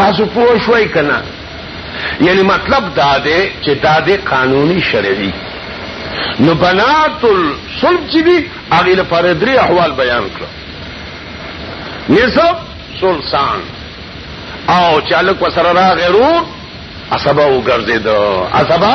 تاسو پوه شوي کنه یعنی مطلب دا دی چې دا دی قانوني شرعي نو بنات الصلب چې دي هغه لپاره درې احوال بیان کړو نسب سلطان او چې الک وسره راغرو اسبا وګرځیدو اسبا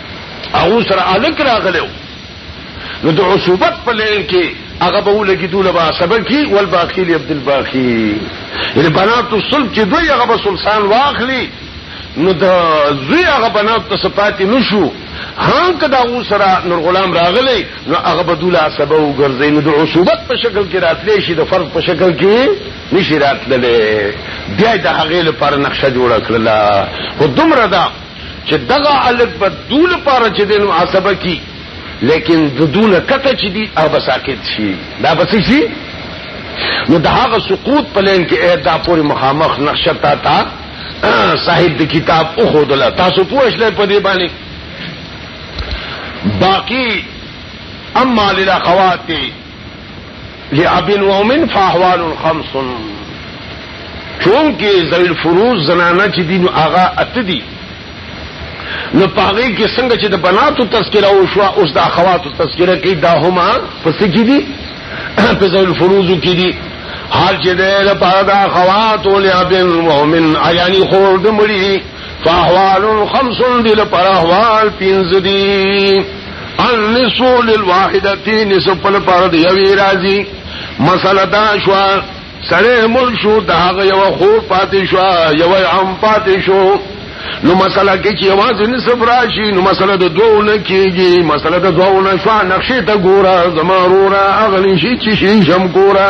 هغه سره الک راغلو نو د عصوبت په لین کې هغه به ولګي دوله با سبب کی ول باخیل عبد الباخی یعنی بنات الصلب چې دوی هغه به سلطان واخلي نو د زوی هغه بنات ته صفات نشو هان کدا و سره نور غلام راغلی نو هغه به دوله سبب وګرځي نو د عصوبت په شکل کې راتلی شي د فرض په شکل کې نشي راتللی بیا د هغه لپاره نقشه جوړه کړله خو دومره ده چې دغه الک په دو لپاره چې دینو عصبه کی لیکن د دونه کته چې دی هغه ساکت شي دا بس شي نو د هغه سقوط په لین کې ادا پورې مخامخ نقشه تا تا صاحب د کتاب او خود الله تاسو پوښلې په دې باندې باقی اما للاخوات لعب ومن فاحوال خمس چونکه ذوی الفروز زنانه چې دین هغه اته دي نو پاغه کې څنګه چې د بناتو تذکرہ او شوا اوس د اخواتو تذکرہ کې دا هما پس کې دي په ذوی الفروز کې دي حال چې ده لپاره د اخوات او لعب ومن عیانی خور د مړي فاحوال خمس دی لپاره احوال پنځ دی النسو للواحدتی نسو په لپاره دی یوی راځي مسله دا شو سره مل شو دا هغه یو خو پاتې شو یو عام پاتې شو نو مسله کې چې आवाज نسب راشي نو مسله د دوه نه کېږي مسله د دوه نه شو نقشې ته ګوره زمارورا اغلی شي چې شي شم ګوره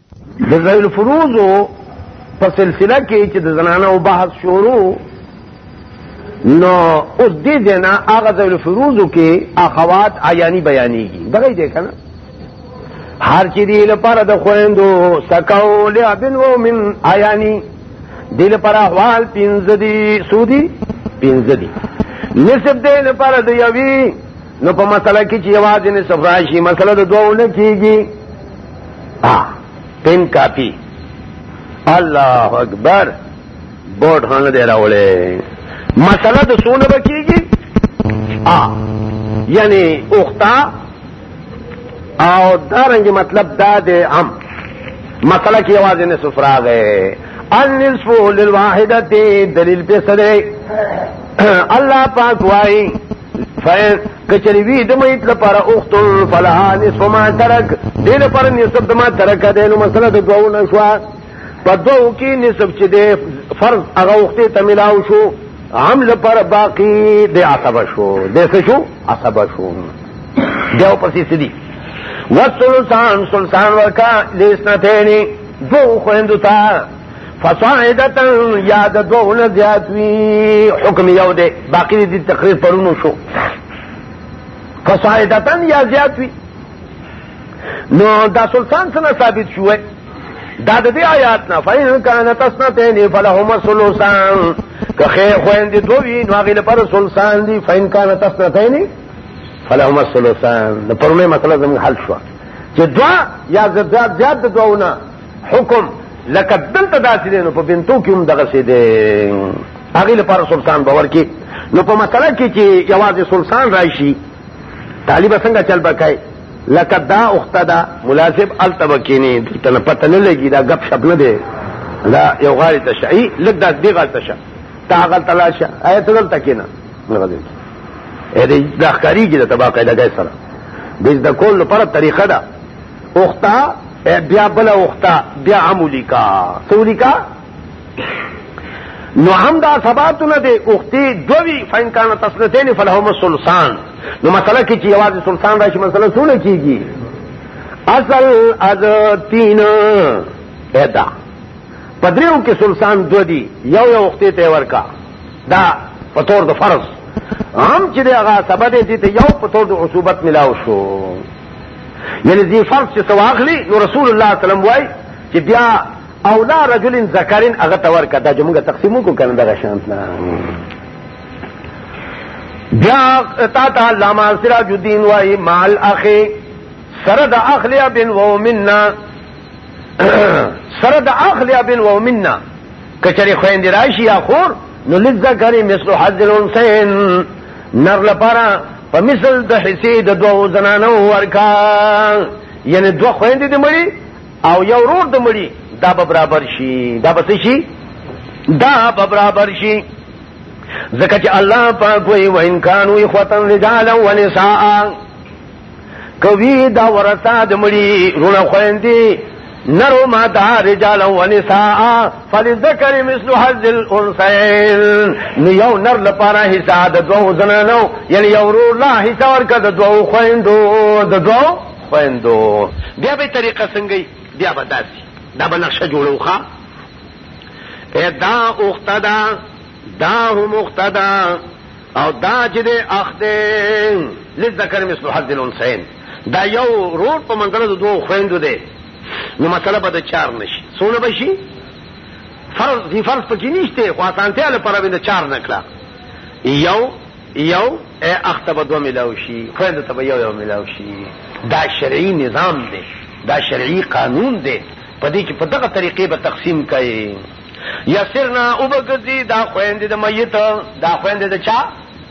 د زیل فروزو په سلسله کې چې د زنانو بحث شروع نو اوس دې دینا هغه زیل فروزو کې اخوات عیانی بیانېږي دغه دې کنه هر چې دې لپاره د خويندو سکاو لابن و من عیانی دې لپاره احوال پنځه دي سودی پنځه دي نسب دې لپاره د یوی نو په مسله کې چې یوازې نه صفراشي مسله د دوه نه کیږي ها پین کاپی الله اکبر بورډ هانه دی راولې مسله د سونه بکیږي ا یعنی اوختا او دارنګ مطلب دا دی عام مسله کې یوازې نه صفراغه النصف للواحدته دلیل په صدره الله پاک وایي فین کچری وی د میت لپاره اخت فلها نصف ما ترک دې لپاره نصف د ما ترک ده نو مسله د دوو نشوا په دوو کې نصف چې ده فرض هغه وخت ته ملاو شو عام لپاره باقی د عصبه شو د څه شو عصبه شو دا پسې سدي وسلطان سلطان ورکا لیسنتینی دو خوندو تا فصاعدتا یاد دوونه زیات وی حکم یو دی باقی دی تقریر پرونو شو فصاعدتا یا زیات وی نو دا سلطان سره ثابت شوه دا د دې آیات نه فین کان تسنتین فلهما سلوسان که خیر خوین دی دوی نو هغه پر سلطان دی فین کان تسنتین فلهما سلوسان نو پرونه مسله زموږ حل شو چې دوا یا زیات زیات دواونه حکم لکه دلته داسې دی نو په بنتو کې هم دغسې دی هغې لپاره سلطان به ورکړي نو په مسله کې چې یوازې سلطان راشي طالبه څنګه چل به کوي لکه دا اخته ده ملازم هلته به کښېني دلته نه پته نه لګي دا ګپ شپ نه دی دا یو غاړې ته شه لږ دا دې غاړې ته شه ته هغلته لاړ شه ایا ته دلته کښېنه دغه دی دا ښکارېږي د تبا قاعده ګۍ سره د زده کولو لپاره طریقه ده اوختا بیا بل اوختا بیا عملی کا سولی کا نو هم دا ثباتونه دی اوختی دوی فین کان تسنتین فلهم سلسان نو مسله کې چې یوازې سلسان راشي مسله څونه کیږي اصل از تین ادا پدریو کې سلسان دو دی یو یو اوختی ته ورکا دا په تور د فرض هم چې دا هغه سبب دې ته یو په تور د عصوبت ملاو شو یعنی دی فرض چې تواخلی نو رسول الله صلی الله علیه وسلم وای چې بیا اولا رجل ذکرین هغه تور کدا چې موږ تقسیم کو کنه دغه شانت نه بیا تا تا علامہ سراج الدین وای مال اخی سرد اخلی ابن و منا سرد اخلی ابن و منا کچری خویند راشی یا خور نو لذکر مثل حد الانسین نر لپاره په مثل د حصے د دوو زنانو ورکا یعنی دوه خويندې د مړي او یو ورور د مړي دا به برابر شي دا به شي دا به برابر شي ځکه چې الله پاک وي و ان كانوا اخوتن رجالا ونساء کوي دا ورثه د مړي رونه خويندې نرو ما دا رجال و نساء فلذکر مثل حظ الانثيين نو یو نر لپاره حصہ د دوو زنانو یعنی یو رو لا حصہ ورکړه د دوو خويندو د دوو خويندو بیا به طریقه څنګه بیا به داسي دا به نقشه جوړوخه ادا اختدا دا هم اختدا او دا چې د اخته لذکر مثل حظ الانثيين دا یو روډ په منځله د دوه خويندو دی نو مسله به د چار نشي څونه به شي فرض دی فرض پکې نشته خو اسانتیا لپاره به د چار نکړه یو یو اختبه دو ملاو شي خويندو ته یو یو ملاو شي دا شرعي نظام دی دا شرعي قانون دی په دې کې په دغه طریقې به تقسیم کړي یسرنا وبګذي دا خويندې د میت دا خويندې د چا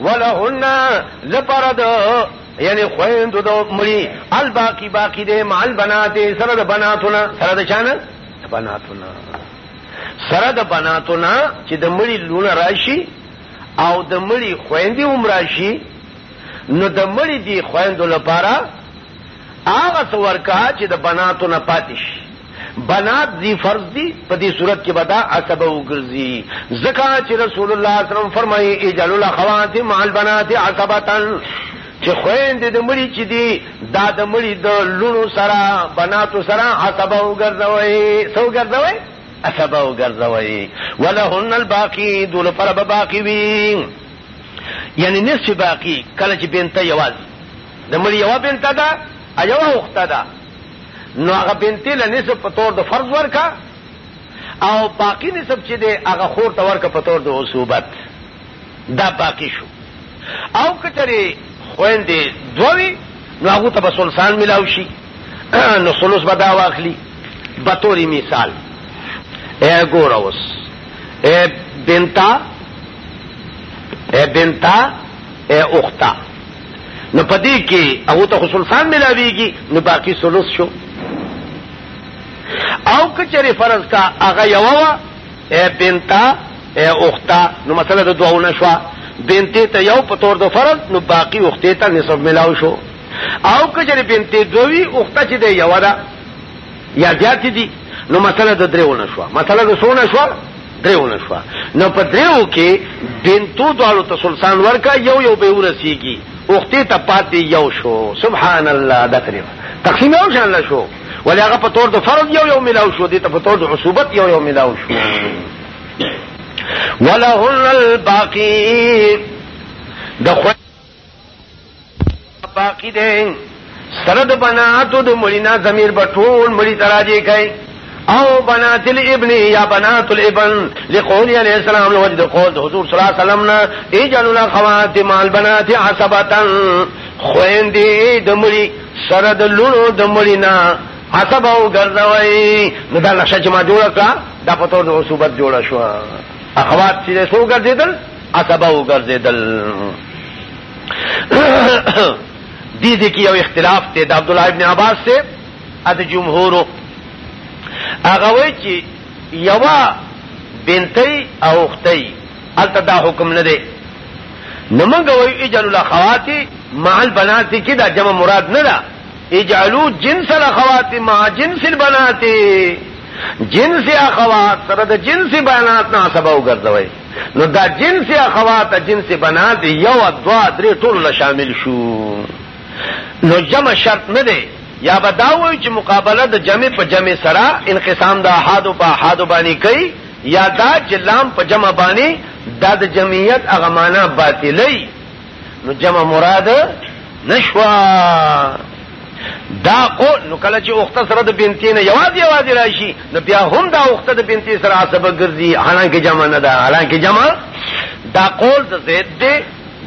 ولهن لپاره د یعنی خویندو د مړي الباقی باقی د مال بنات سره د بناتونه سره د چانه بناتونه سره د بناتونه چې د مړي لونه راشي او د مړي خويندې هم راشي نو د مړي دی خويندو لپاره هغه څور کا چې د بناتونه پاتې شي بنات دی فرض دی په دې صورت کې بدا عصب او ګرځي زکه چې رسول الله صلی الله علیه وسلم فرمایي اجل الاخوات مع البنات عصبتن چې خويند د مړي چې دی دا د مړي د لونو سره بناتو سره عصب او ګرځوي سو ګرځوي عصب او ګرځوي ولهن الباقي دول پر باقي وي یعنی نصف باقی کله چې بنت یواز د مړي یو بنت ده ایو وخت ده نو هغه بنتی له نصف په تور د فرض ورکا او باقی نصف چې دی هغه خور ته ورکا په تور د عصوبت دا باقی شو او کچری خويندې دوی نو هغه ته بسلسان ملاو شي نو سلوس بدا واخلي بطوری مثال اے ګور اوس اے بنتا اے بنتا اے اختا نو پدې کې هغه ته خصوصان ملاويږي نو باقی ثلث شو او کچره فرض کا هغه یو وا بنتا اختا نو مسله د دوه نشوا بنته ته یو په تور د فرض نو باقی اخته ته نسب ملاو شو او کچره بنته دوی اخته چې دی یو ده یا زیات دي نو مسله د درو نشوا مسله د سونه شوا دریو نشوا نو په دریو کې بنتو دوالو ته سلطان ورکا یو یو به ورسیږي اوخته ته پاتې یو شو سبحان الله دا تریو تقسیم یو شان لا شو ولی هغه په تور د فرض یو یو ملاو شو دي ته په تور د عصوبت یو یو ملاو شو ولهن الباقی د باقی دی سره د بناتو د مړینا ضمیر په ټول مړی تراجه کوي او بنات الابن یا بنات الابن لقول علیہ السلام لو وجد قول حضور صلی الله علیه وسلم نا اجلوا الخواتم البنات عصبتا خويندې د مړی سره د لونو د مړینا حسب او ګرځوي نو دا نقشه چې ما جوړه کړه دا په تور د عصوبت جوړه شو اخوات چې څو ګرځیدل عقبه وګرځیدل دې دې کې یو اختلاف ته د عبد الله ابن عباس سے ا د جمهور هغه وی چې یوا بنتي او اختي الته دا حکم نه دی نو موږ وی اجل الاخوات مع البنات کې دا جمع مراد نه ده اجعلوا جنس الاخوات مع جنس البنات جنس اخوات سره د جنس بنات نه سبا وګرځوي نو دا جنس اخوات جنس بنات یو دوا درې ټول له شامل شو نو جمع شرط نه دی یا بداوی چې مقابله د جمع په جمع سره انقسام د احاد په احاد باندې کوي یا دا چې لام په جمع باندې دا د جمعیت هغه معنا باطلې نو جمع مراد نشوا دا او نو کله چې وخت سره د بنتین یوازې یوازې راشي نو بیا هم دا وخت د بنتین سره عصبه ګرځي حالانکه جمع نه ده حالانکه جمع دا قول د زید دی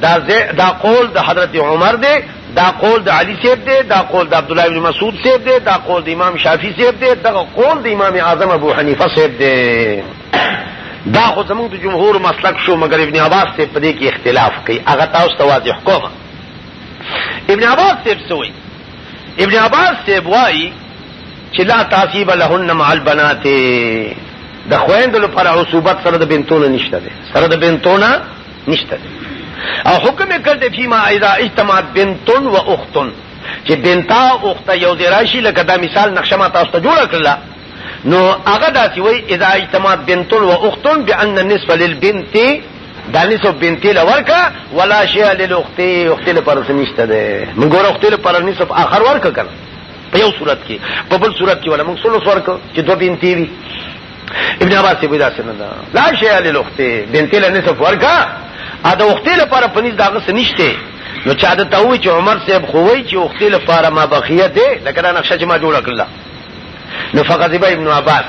دا زید دا قول د حضرت عمر دی دا قول د علی سیب دی دا قول د عبد الله بن مسعود سیب دی دا قول د امام شافعی سیب دی دا قول د امام اعظم ابو حنیفه سیب دی دا خو زمونږ د جمهور مسلک شو مګر ابن عباس ته په دې کې اختلاف کوي هغه تاسو ته واضح کوم ابن عباس ته سوي ابن عباس ته وایي چې لا تعصیب لهن مع البنات د خويندو لپاره عصوبت سره د بنتونو نشته ده سره د بنتونو نشته ده او حکم کړ دې فيما اذا اجتمعت بنت و اخت چې بنتا او اخت یو ځای راشي لکه دا مثال نقشه ما تاسو ته جوړ کړل نو هغه داسې وای اذا اجتمع بنت و اخت بان النصف للبنت دا نصف بنت لورکا ولا شيء للاخت اخت له پر سنشته ده موږ ور اخت له پر نصف اخر ورکا کړ په یو صورت کې په بل صورت کې ولا موږ سلو ورکا چې دو بنت وي ابن عباس به دا سن ده لا شيء للاخت بنت له نصف ورکا ا د اخت له پر پنځ داغه سنشته نو چا د توي چې عمر صاحب خووي چې اخت له پر ما بخیه ده لکه دا نقشه چې ما جوړ کړل نو فغضب ابن عباس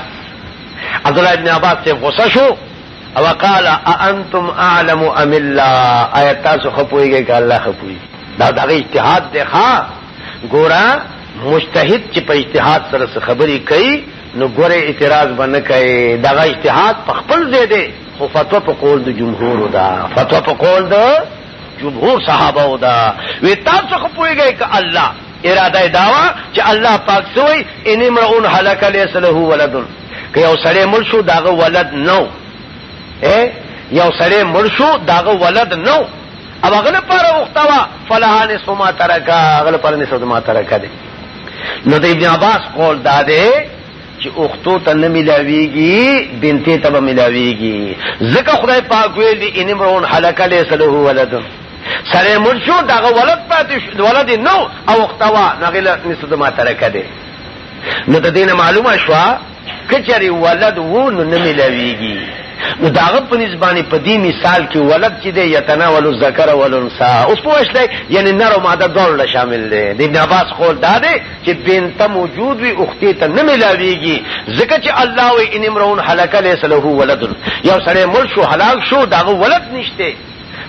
عبد الله ابن عباس ته غوسه شو او قال انتم اعلم ام الله آیات تاسو خپويږئ که الله خپوي دا دغه اجتهاد دی ښا ګورا مجتهد چې په اجتهاد سره خبري کوي نو ګوره اعتراض باندې کوي دغه اجتهاد په خپل ځای دی خو فتوا په قول د جمهور دا فتوا په قول د جمهور صحابه او دا وی تاسو خو پويږئ ک الله اراده داوا چې الله پاک سوی ان امرؤن هلك ليس له ولد که یو سړی مړ شو داغه ولد نو اے یو سړی مړ شو داغه ولد نو او هغه پر وختوا فلحان سما ترکا هغه پر نسو ما ترکا دي نو د ابن عباس قول دا دی چې اختو ته نه ملاويږي بنتي ته به ملاويږي ځکه خدای پاک ویل دي ان امرون حلق ليس له ولد سره مرشو دغه ولد پاتې ولد نو او اختوا نغله نسد ما ترکه دي نو د دینه معلومه شو کچري ولد وو نو نه ملاويږي نو داغه په نسبانه په دې مثال کې ولد چې دی یتناول الذکر والانثى اوس پوښتنه یعنی نر او ماده دوه شامل دي د ابن عباس قول دا دی چې بنته موجود وي اخته ته نه ملاويږي ځکه چې الله و ان امرون هلاک ليس له ولد یو سړی مړ شو هلاک شو داغه ولد نشته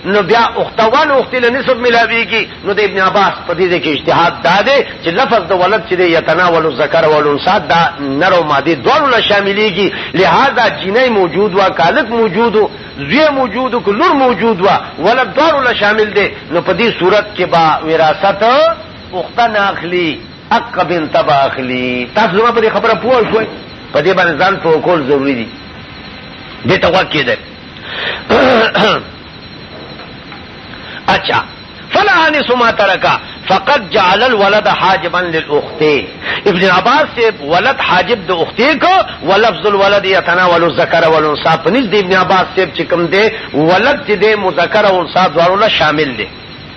نو بیا اختوان اخت له نسب ملاويږي نو د ابن عباس په دې کې اجتهاد داده چې لفظ د ولد چې یتناول الذکر والانثى دا نر او ماده دوه له شاملېږي لہذا جنې موجود وا کالک موجود وو زوی موجود کو لور موجود وا ولد دوه له شامل دي نو په دې صورت کې با وراثت پوښتنه اخلي حق بن تبا اخلي تاسو زما په دې خبره پوه شوي په دې باندې ځان په کول ضروری دي دې ته وکې ده اچھا فلا انس ما ترکا فقط جعل الولد حاجبا للاخت ابن عباس سے ولد حاجب د اختی کو ولفظ الولد يتناول الذكر والانثى پنځ د ابن عباس سے چکم دے ولد دے مذکر او انثى دواړو شامل دي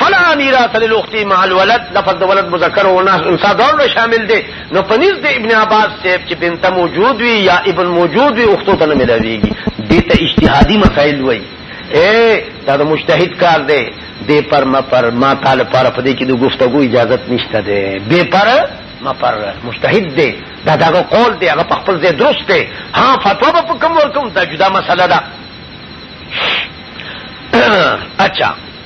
فلا میراث للاخت مع الولد لفظ ولد مذکر او ناس انثى دور شامل دي نو پنيز د ابن عباس صاحب چې بنت موجود وي یا ابن موجود وي اختو ته نه ملاويږي دته اجتهادي مسائل وي اے دا د مجتهد کار دی بے پر ما پر ما تعالی پر پدې کې د گفتگو اجازه نشته ده بے پر ما پر مجتهد دی دا دا قول دی هغه په خپل ځای درست دی ها فتوا به کوم ورکوم دا جدا مسله ده اچھا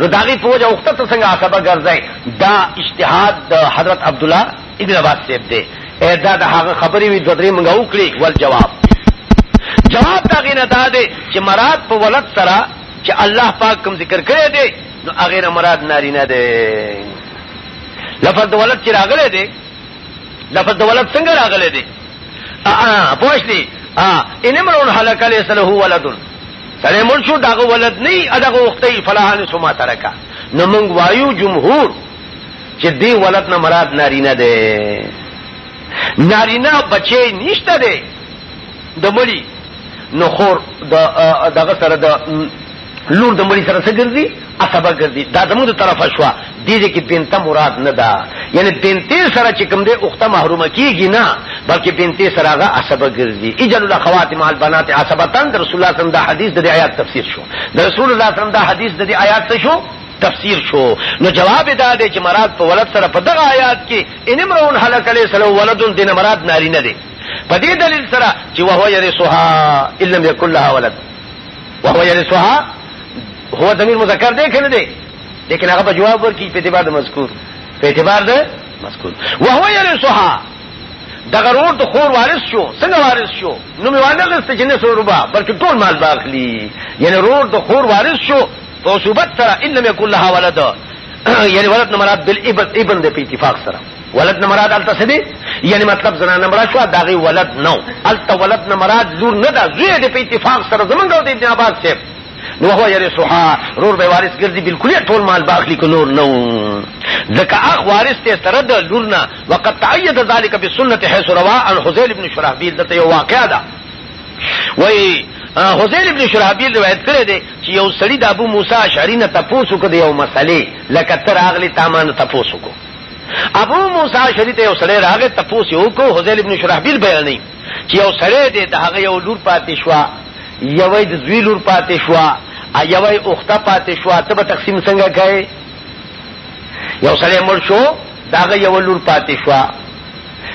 نو داغي په وجه وخت ته څنګه عقبه ګرځي دا اجتهاد د حضرت عبد الله ابن عباس سیب دی دا د هغه خبرې وی دوه درې منګه وکړي ول جواب جواب دا غینه دا دی چې مراد په ولد سره چې الله پاک کوم ذکر کړی دی نو هغه نه مراد ناری نه دی لفظ د ولد چې راغلی دی لفظ د ولد څنګه راغلی دی ا ا پوښتنه ا ان امرؤ هلك ليس له ولد سړی مړ شو داغه ولد نه ای دغه وختي فلاحان سما ترکا نو موږ وایو جمهور چې دی ولد نه مراد نارینه ده نارینه بچی نشته ده د مړي نو خور دغه سره د لور د مړي سره څه ګرځي عصبه ګرځي دا زموږ د طرفه شو دي دې کې بنت مراد نه ده یعنی بنت سره چې کوم دې اخته محرومه کیږي نه بلکې بنت سره هغه عصبه ګرځي اجل الاخوات مع البنات عصبتان د رسول الله صلی الله علیه وسلم د حدیث د آیات تفسیر شو د رسول الله صلی الله علیه وسلم د حدیث د آیات څه شو تفسیر شو نو جواب دا دی چې مراد په ولد سره په دغه آیات کې ان امرون هلک علیه السلام ولد دین مراد ناری نه دی په دې دلیل سره چې وهو یرسها الا یکلها ولد وهو یرسها هو ضمیر مذکر دی کنه دی لیکن هغه په جواب ورکی په اعتبار د مذکور په اعتبار د مذکور وهو يرثها دغه رور د خور وارث شو څنګه وارث شو نو می وانه غست چې نه سو ربا بلکې ټول مال باخلی یعنی رور د خور وارث شو او صوبت سره ان لم يكن لها ولد یعنی ولد نه مراد بل ابن ابن د په اتفاق سره ولد نه مراد الته سدي یعنی مطلب زنا نه مراد شو دغه ولد نو الته ولد نه مراد لور نه دا زوی د په اتفاق سره زمونږ د ابن عباس صاحب نو هو یری سوها رور به وارث ګرځي بالکل ټول مال باخلی کو نور نو ځکه اخ وارث ته سره د لورنا وقد تعید ذلك بالسنه حيث روى عن حذيل ابن شرحبيل دته یو واقعا ده وای حذيل ابن شرحبيل روایت کړی دی چې یو سړی د ابو موسی اشعری نه تاسو کو دی یو مسلې لکه تر اغلی تامان تاسو کو ابو موسی اشعری ته یو سړی راغی تاسو یو کو حذيل ابن شرحبيل بیانې چې یو سړی دی د هغه یو لور پاتې شو یوه یې د زوی لور پاتې شوه او یوه یې اوخته پاتې شوه ته به تقسیم څنګه کوې یو سړی مړ شو د هغه یوه لور پاتې شوه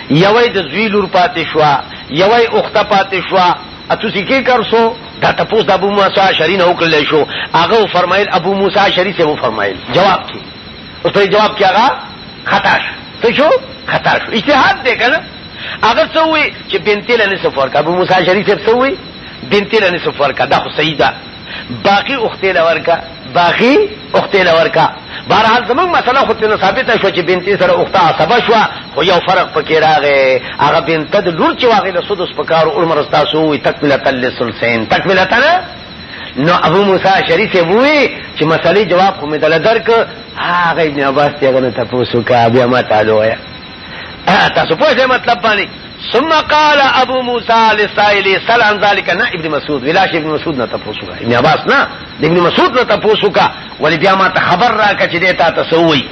یوه یې د زوی لور پاتې شوه یوه یې اوخته پاتې شوه اتو سکه کر سو دا تپوس د ابو موسی شری نه وکړل شو هغه فرمایل ابو موسی شری سے و فرمایل جواب کی اوس په جواب کې هغه خطا شو ته شو خطا شو اجتهاد دی کنه هغه څه وي چې بنتې له نصف ورکا ابو موسی شریف صاحب څه وي بنتې له نصف ورکا دا خو صحیح ده باقی اختې له ورکا باقی اختې له ورکا بهرحال زمونږ مسله خو تېنه ثابته شوه چې بنتې سره اخته عصبه شوه خو یو فرق پکې راغی هغه بنته د لور چې واغې له سدس په کارو عمر ستاسو وي تکملتن لسلسین تکملتن نو ابو موسی شریف وی چې مسلې جواب خو مې دل درک هغه ابن عباس ته غنه تاسو کا بیا ما تعالی تاسو په دې مطلب باندې ثم قال ابو موسى لسائل سل عن ذلك نا ابن مسعود ولاش ابن مسعود نه تاسو کا ابن عباس نه ابن مسعود نه تاسو کا ولې بیا ما ته خبر را کچ دې تا تاسو وي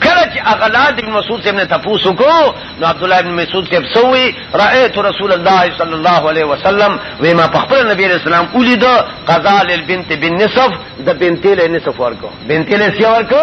کله چې اغلاد ابن مسعود سے نے تاسو کو نو عبد الله ابن مسعود سے سوي رايت رسول الله صلى الله عليه وسلم وما پخپل نبی عليه السلام ولید قضاء للبنت بالنصف د بنت له نصف ورکو بنت له سی ورکو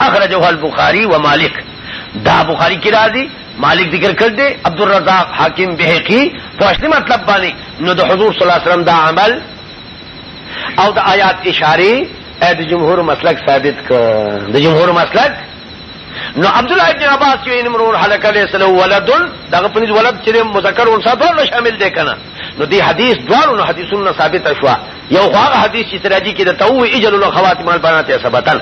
اخرجه البخاری و مالک دا بخاری کی راضی مالک ذکر کړ دې عبد الرزاق حاکم بهقی پښتنی مطلب باندې نو د حضور صلی الله علیه وسلم دا عمل او د آیات اشاره اې د جمهور مسلک ثابت ک د جمهور مسلک نو عبد الله ابن عباس چې ان مرور حلقه له سلو ولد دغه پنځ ولد چې مذکر انثى ټول شامل دي کنه نو دی حدیث دوارو نو حدیثونه ثابت شوا یو هغه حدیث چې تراجی کې د تو اجل الخواتم البنات ثبتن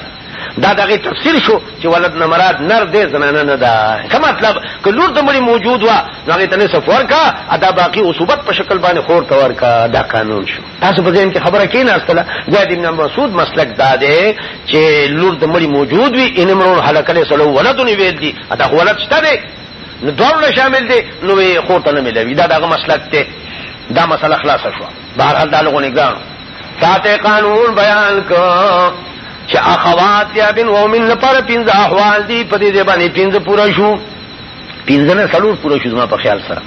دا دغه تفسیر شو چې ولد نه مراد نر دې زنانه نه ده څه مطلب که لور د مړي موجود وا هغه ته نصف ورکا ادا باقی عصوبت په شکل باندې خور ته ورکا دا قانون شو تاسو په ذهن کې خبره کې نه استله زید ابن مسعود مسلک دا دی چې لور د مړي موجود وي ان مرون حلقله سره ولدونه ویل دي ادا ولد شته دی نو دوړ شامل دي نو خور ته نه ملوي دا دغه مسلک ته دا مسله خلاصه شو بهرحال دا لغونې ګانو ساته قانون بیان کو چې اخوات یا بن او من پر پنځه احوال دي په دې باندې پنځه پورا شو پنځه نه څلور پورا شو زما په خیال سره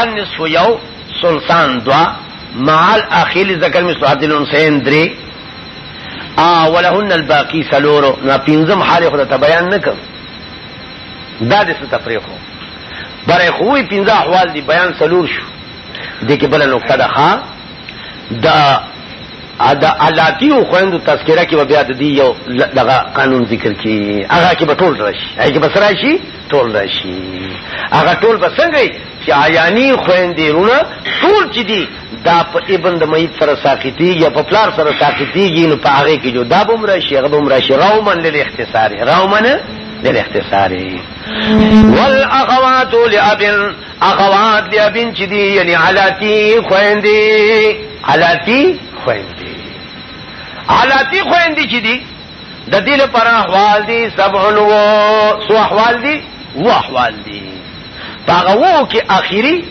ان سو یو سلطان دوا مال اخیل ذکر می سواد الانسان درې ا ولهن الباقی سلورو نا پنځم حال خو ته بیان نکم دا د څه تفریق هو برې خوې پنځه احوال دي بیان سلور شو دې کې بل نقطه ده ها دا دا علاتی او خويندو تذکرہ کې بیا د دې یو دغه قانون ذکر کی هغه کې به ټول راشي هغه کې به سره شي ټول راشي هغه ټول به څنګه چې عیانی خويندې رونه ټول چې دي دا په ابن د مېت سره ساقطي یا په پلار سره ساقطي نو په هغه کې جو دا بم راشي هغه بم راشي راومن للاختصار راومن للاختصار والاخوات لابن اخوات لیا بن چی دی یعنی علاتی خویندی علاتی خویندی علاتی خویندی چی دی د دې لپاره احوال دي سبع و سو احوال دي و احوال دي هغه وو کې اخیری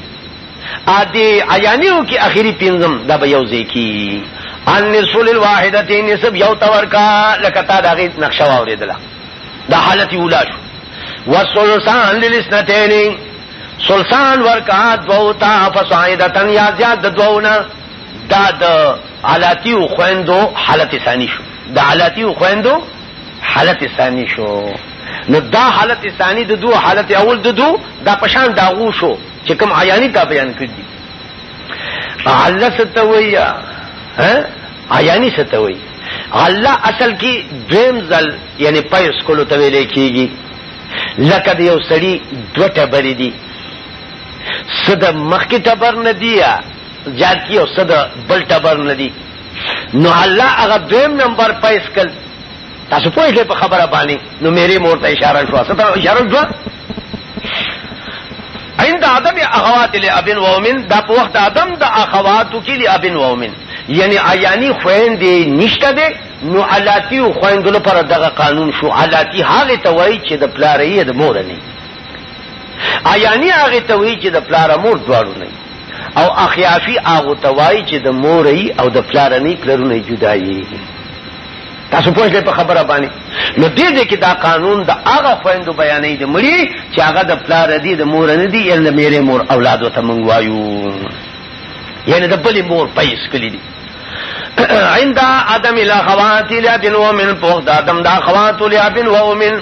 ادي عیانیو کې اخیری پنځم دا به یو ځکی ان نسل الواحدتین نسب یو تور کا لکه تا دا غیت نقشه واوریدله دا حالت اولا شو وسلسان للسنتين سلسان ورکا دو تا فصاعدتن یا زیاد دو نا دا دا علاتی و خوندو حالت ثانی شو دا علاتی و خوندو حالت ثانی شو نو دا حالت ثانی د دو حالت اول د دو دا پشان دا غو شو چې کوم عیانی تا بیان کړی علت تویا ها آیانی څه ته وایي الله اصل کې دویم ځل یعنی پایس کولو ته ویل کېږي لکه د یو سړي دوه ټبرې دي څه د مخکې ټبر نه دي یا زیات کی او څه د بل ټبر نه دي نو الله هغه دویم نمبر پایس کړ تاسو پوه شئ په خبره باندې نو میرې مور ته اشاره شو ستاسو اشاره شو عند عدم اخوات لابن و امن دا په وخت عدم د اخواتو کې لابن و امن یعنی عیانی خويندې نشته دي نو علاتی او خويندو لپاره دغه قانون شو علاتی هغه ته وایي چې د پلارې د مور نه عیانی هغه ته وایي چې د پلار مور دواړو نه او اخیافی هغه ته وایي چې د مور او د پلار نه پلرونه جدایي تاسو پوه شئ په خبره باندې نو دې دې کې دا قانون د هغه خويندو بیانې د مړي چې هغه د پلار دی د مور نه دی یعنی د میرې مور اولادو ته مونږ وایو یعنی د بلې مور پیس کلی دي عند عدم الاخوات لابن ومن فوق د عدم د اخوات لابن ومن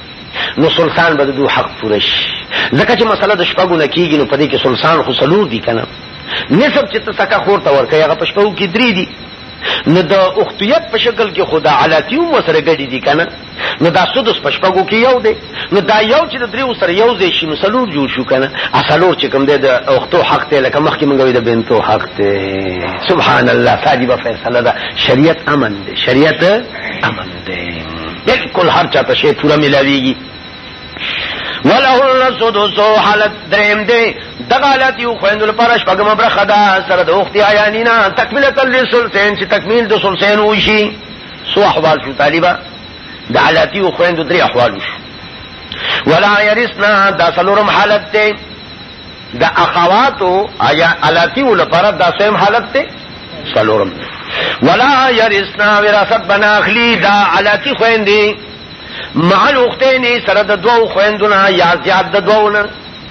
نو سلطان به د دوی حق پوره شي ځکه چې مسله د شپږو نه کېږي نو په دې کې سلطان خو څلور دي که نه نصف چې ته سکه خور ته ورکوې هغه په شپږو کې درې دي نو د اختیت په شکل کې خو دا علاتی هم سره ګډي دي کنه نو دا سدس په شپږو کې یو دی نو دا یو چې د دریو سره یو ځای شي نو څلور جوړ شو کنه اصلور چې کوم دی د اختو حق دی لکه مخکې مونږ وی د بنتو حق دی سبحان الله ساجبه فیصله ده شریعت امن دی شریعت امن بالکل هر چاته شی پورا ملاویږي ولهن سدس حالت دریم دی دغه حالت یو خویندل پر شپږم برخه ده سره د اخت عیانینا تکمله للسلسین چې تکمیل د سلسین وشي سو احوال شو طالبا د حالت یو خویندو درې احوال شو ولا یرسنا دا سلورم حالت دی د اخواتو ایا الاتی ولپاره دا سیم حالت ته سلورم دی ولا یرسنا وراثت بناخلی دا الاتی خويندې مال اختین سره د دوو خويندونه یا زیات د دوو نه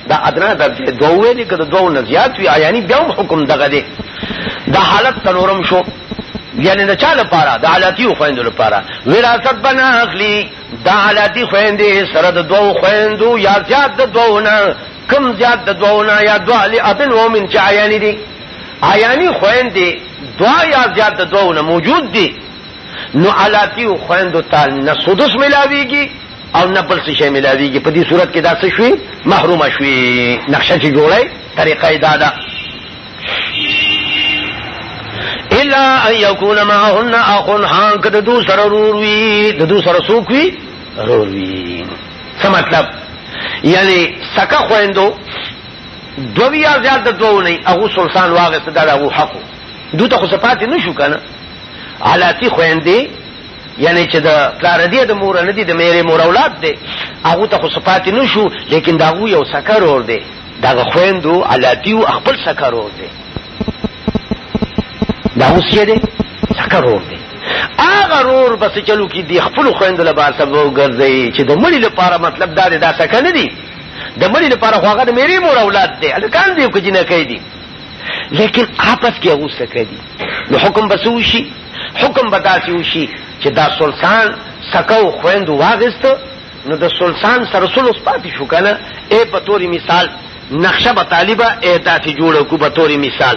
دا ادنا د دوو ویلې کده دوو نه زیات وی یعنی بیا حکم دغه دی دا حالت سلورم شو یعنی د چا لپاره د علاتی خويندو لپاره وراثت بنا اخلي د علاتی خويندې سره د دوو خويندو یا زیات د دوو نه کم زیاد د دوونه یا دوا لاب و ام چې عیانی دي عیانی خويندې دوا یا زیاد د دوونه موجود دي نو علاتی او خويندو تعال نه سدس ملاويږي او نه بل څه شي ملاويږي په دې صورت کې دا څه شوي محروم شوي نقشه چې جوړه طریقه یې دا ده الا ان يكون معهن اخ هان کده دو سره رور وی د دو سره سوک وی رور وی څه مطلب یعنی سکه خويندو دوی یا زیات د دوه نه هغه سلطان واغه ته دغه حق دوی ته خو صفات نه شو کنه علاتی خويندې یعنی چې د پلار دی د مور نه دی د میرې مور اولاد دی هغه ته خو صفات نه شو لیکن دا هو یو سکر اور دی دا خويندو علاتی او خپل سکر اور دی دا اوس یې دی څکه رور دی هغه رور بس چلو کې دی خپل خويند له بار سبب وګرځي چې د مړي لپاره مطلب دا دی دا څکه نه دی د مړي لپاره خو هغه د میری مور اولاد دی الکان دی کو جنہ کوي دي لیکن آپس کې هغه څه کوي نو حکم بسو شي حکم بداسي وشي چې دا سلطان سکو خويند واغست نو د سلطان سره سلو پاتې شو کنه اے په توري مثال نقشه به طالبہ اے داسې جوړه کو په توري مثال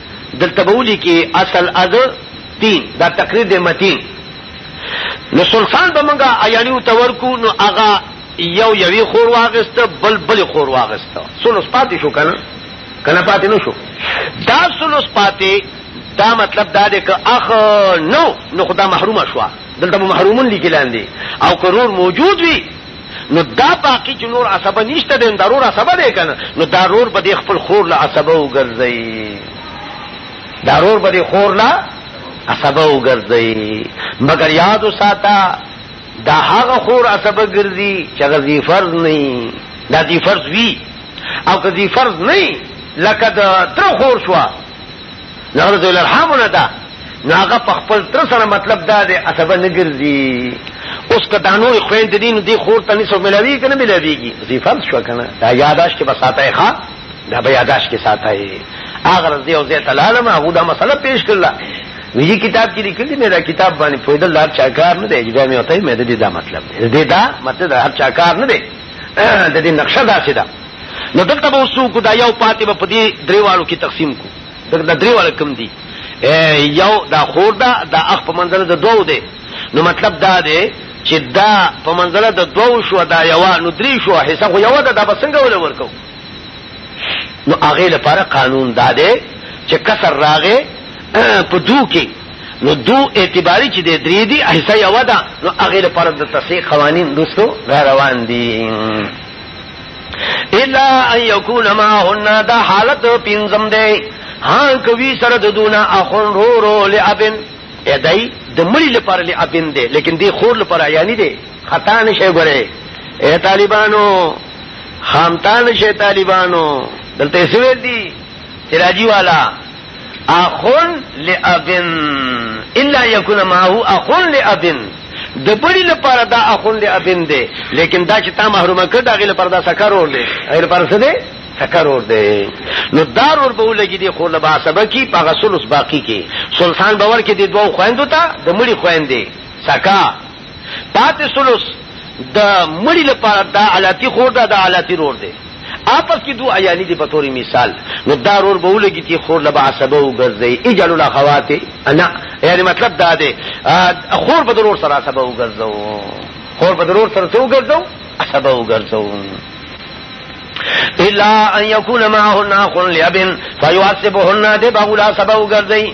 دلته به ولیکي اصل از تین دا تقریر دی متین نو سلطان به موږ ایانیو ته ورکو نو هغه یو یوې خور واغسته بل بلې خور واغسته سلوس پاتې شو که نه که نه پاتې نه شو دا سلوس پاتې دا مطلب دا دی که اخ نو نو خدا محرومه شوه دلته محرومون لیکلان دي او کرور موجود وي نو دا باقی چې نور عصبه نشته دین ضرور عصبه دی کنه نو ضرور به خپل خور له عصبه وګرځي ضرور به خور له عصبه وګرځي مګر یاد وساته دا هغه خور عصبه ګرځي چې غزي فرض نه دا دی فرض وی او که دی فرض نه لکه د تر خور شو نغرت الارحام نه ده نو هغه په خپل تر سره مطلب دا دی اسبه نه ګرځي اوس که دا نور خويند دي نو دي خور ته نسو ملاوي کنه ملاويږي زی فرض شو کنه دا یاداش کې بساته ښا دا به یاداش کې ساته یې هغه رضی او زه تعالی ما هغه دا مسله پیش کړل ویجی کتاب کې لیکل دي مې دا کتاب باندې فیدل لار چا کار نه دی جدا مې وته مې دې دا مطلب دی دا مطلب هر چا کار نه دی د دې نقشه دا څه ده نو دلته به وسو کو دا یو پاتې به په دې دریوالو کې تقسیم کو دا دریواله کم دي یو دا خور دا دا اخ په منځله د دوو دی نو مطلب دا دی چې دا په منځله د دوو شو دا یو نو درې شو حصہ خو یو ده دا به څنګه ول ورکو نو هغه لپاره قانون دا دی چې کسر راغې په دو کې نو دو اعتباری چې د درې دی حصہ یو ده نو هغه لپاره د تصحیح قوانین دوستو را روان دي الا ان يكون معهن دا حالت پنځم دی ها کوي سره د دونه اخون رو رو لابن ادای د مړي لپاره لابن دی لیکن دی خور لپاره یعنی دی خطا نشي ګره اے طالبانو خامتا نشي طالبانو دلته سوي دي چې راجی والا اخون لابن الا يكون معه اخون لابن د بړي لپاره دا اخون لابن دی لیکن دا چې تا محروم کړ دا غي لپاره دا سکر ور دی غیر پر څه دی سکر ور دی نو دار ور به لګي دی خو لبا سبا کی په غسل اوس باقی کی سلطان باور کې دی دوه خويندو ته د مړي خويندې سکا پاتې سلوس د مړی لپاره دا علاتی خور دا دا علاتی رور دی آپس کی دو ایانی دی بطوری مثال نو دا رور به ولګی تی خور لبا عصبه او ګرځي اجل الاخوات انا یعنی مطلب دا دی خور به ضرور سره عصبه او ګرځو خور به ضرور سره تو ګرځو عصبه او ګرځو الا ان يكون معهن اخ لابن فيعصبهن دبغلا سبا وګرځي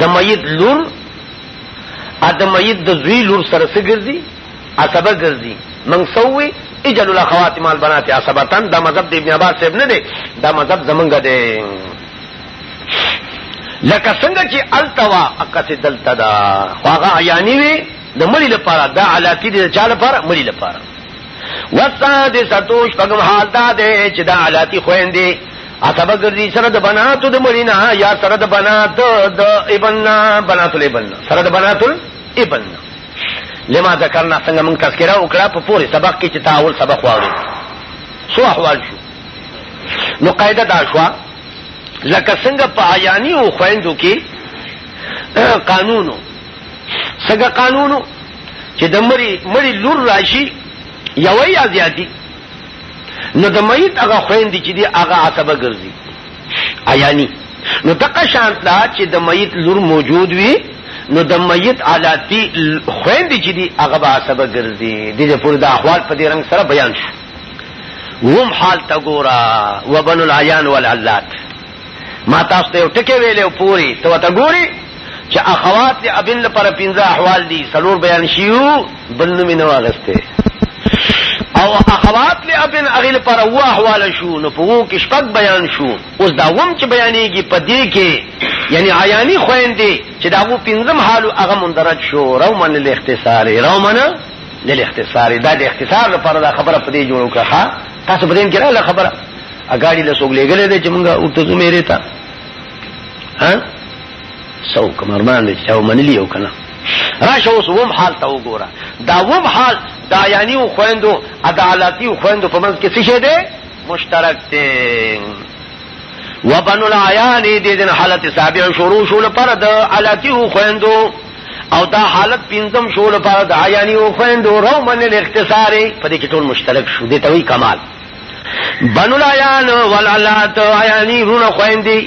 د میت لور ا د میت د زوی لور سره څه ګرځي عصبه ګرځي من سوي اجل الاخوات مال بنات عصبتن دا مذهب د ابن عباس صاحب نه دی دا مذهب زمونږ دی لکه څنګه چې التوا اقصد دلته دا خو هغه عیانی وي د مړي لپاره دا علاقه دي د چا لپاره مړي لپاره وساده ستوش پغم حال دا دی چې دا علاقه خويندې اتبه ګرځي سره د بناتو د مړینا یا سره د بنات د ابننا بنات الابننا سره د بنات الابننا لما ذکرنا څنګه موږ تذکرہ وکړه په پوری سبق کې چې تاول سبق واوري سو احوال شو نو قاعده دا شو لکه څنګه په عیانی او خويندو کې قانونو څنګه قانونو چې د مری مری لور راشي یوې ازیاتی نو د میت هغه خويندې چې دی هغه عصبه ګرځي عیانی نو دغه شان دا چې د میت لور موجود وي نو د میت علاتی خويندې چې دی هغه به عصبه ګرځي د دې پر د احوال په دې رنگ سره بیان شو وم حال تا ګورا وبن العیان والعلات ما تاسو ته ټکی ویلې پوری ته تا ګوري چې اخوات ابن لپاره پنځه احوال دي سلور بیان شيو بل نوم نه واغسته او اخوات له ابن اغل پر و احوال شو نو په وو کې شپږ بیان شو اوس دا وم چې بیانېږي په دې کې یعنی عیانی خويندې چې دا وو پنځم حال هغه مندرج شو رومن الاختصار رومن للاختصار دا د اختصار لپاره دا خبره په دې جوړو کړه تاسو برین کې رااله خبره اګاړي له سوګ لګلې دې چې مونږه او ته زمېره تا ها سو کمرمان دې چاو منلی او کنه راشه اوس وم حال ته وګوره دا وم حال دا یعنی او خويندو عدالتي او خويندو په منځ کې څه شه دي مشترک دي وبنو العیان دې دن حالت سابع شروع شول پر د علاتی او خويندو او دا حالت پینځم شول پر د عیانی او خويندو رو من الاختصاری په دې کې ټول مشترک شو دې ته وی کمال بنو العیان والعلات عیانی رونه خويندې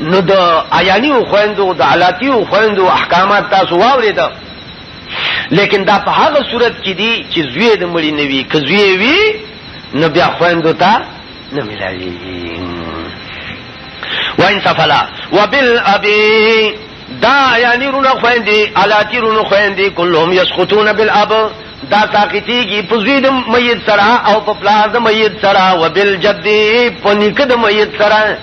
نو د عیانی او خويندو د علاتی او خويندو احکامات تاسو واورید لیکن دا په هغه صورت کې دي چې زوی د مړی نه وي که زوی وي نو بیا خويندو ته نه ملاوي وان سفلا وبال ابي دا یعنی رونه خويندې علاتی رونه خويندې كلهم يسقطون بالاب دا ساقطیږي په زوی د میت سره او په پلار د میت سره وبال جد په نیکه د میت سره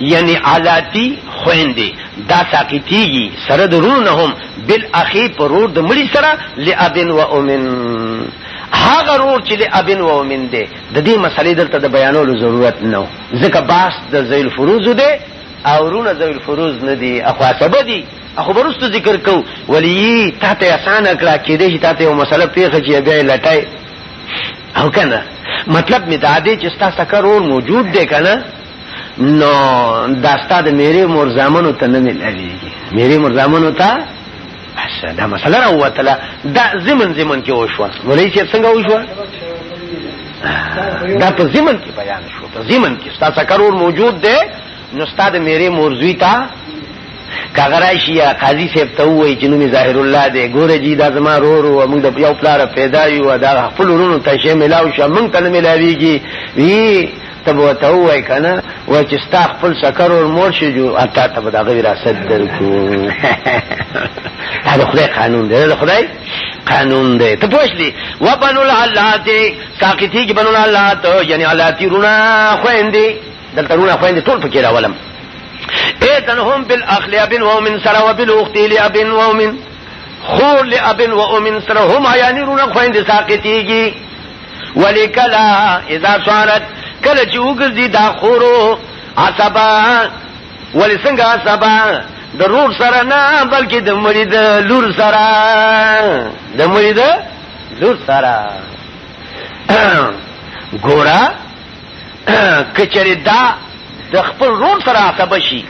یعنی علاتی خویندې دا ساقطیږي سره د رونو نه هم بالاخي په رور د مړي سره لابن و امن هغه رور چې لابن و امن دی د دې مسلې دلته د بیانولو ضرورت نه و ځکه باس د ذیل فروز دی او رونه ذیل فروز نه دی اخوا سبا دی اخو برستو ذکر کو ولی تا ته اسانه کړه چې دې چې تا ته یو مسله پیښه چې بیا لټای او کنه مطلب می دا دی چې ستا سکر اور موجود دی کنه نو دا ستا د میرې مور زامنو ته نه ملایږي میرې مور زامنو ته بس دا مسله راوتله دا زمن زمن کې وشوه مولای چې څنګه وشوه دا په زمن کې بیان شو په زمن کې ستا سکر اور موجود دی نو ستا د میرې مور زوی ته کاغه راشي یا قاضي صاحب ته وایي چې نومې ظاهر الله دی ګوره جی دا زما رور و موږ د یو پلار پیدا یو دا خپل ورونو ته شی ملاو شو موږ ته نه ملاویږي وی ته به ته وای کنه و چې ستا خپل سکر ور مور شي جو اتا ته به دغه وراثت درکو دا خدای قانون دی دا خدای قانون دی ته پوښ دی و بنو العلات ساقتی بنو العلات یعنی علاتی رونا خويندې دلته رونه خويندې ټول پکې راولم اذن هم بالاخل اب و من سره و بالاخت لاب و من خور لاب و من سره هم یعنی رونه خويندې ساقطيږي ولکلا اذا صارت کله چې وګرځي دا خورو عصبا ولی څنګه عصبا د رور سره نه بلکې د مرید لور سره د مرید لور سره ګورا کچری دا د خپل رون سره عصبه شي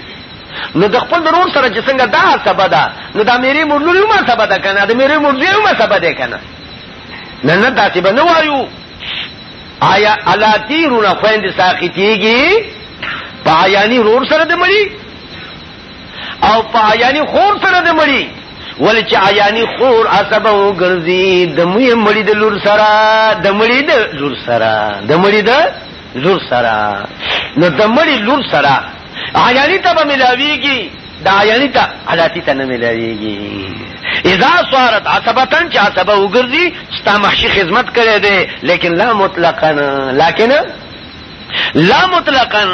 نو د خپل رون سره چې څنګه دا عصبه ده نو دا میری مرلوی ما عصبه ده کنه دا میری مرلوی ما عصبه ده کنه نه نه دا څه بنو وایو آیا الا تیرونه خويند ساقطیږي پایانی رور سره د مړي او په عیانی خور سره د مړی ول چې عیانی خور عصب او ګرځي د مې مړی د لور سره د مړی د لور سره د مړی د لور سره نو د مړی لور سره عیانی ته به ملاویږي د عیانی ته علاتی ته نه ملاویږي اذا صارت عصبتن چې عصب او ګرځي ستا محشي خدمت کړي دي لیکن لا مطلقا لیکن لا مطلقا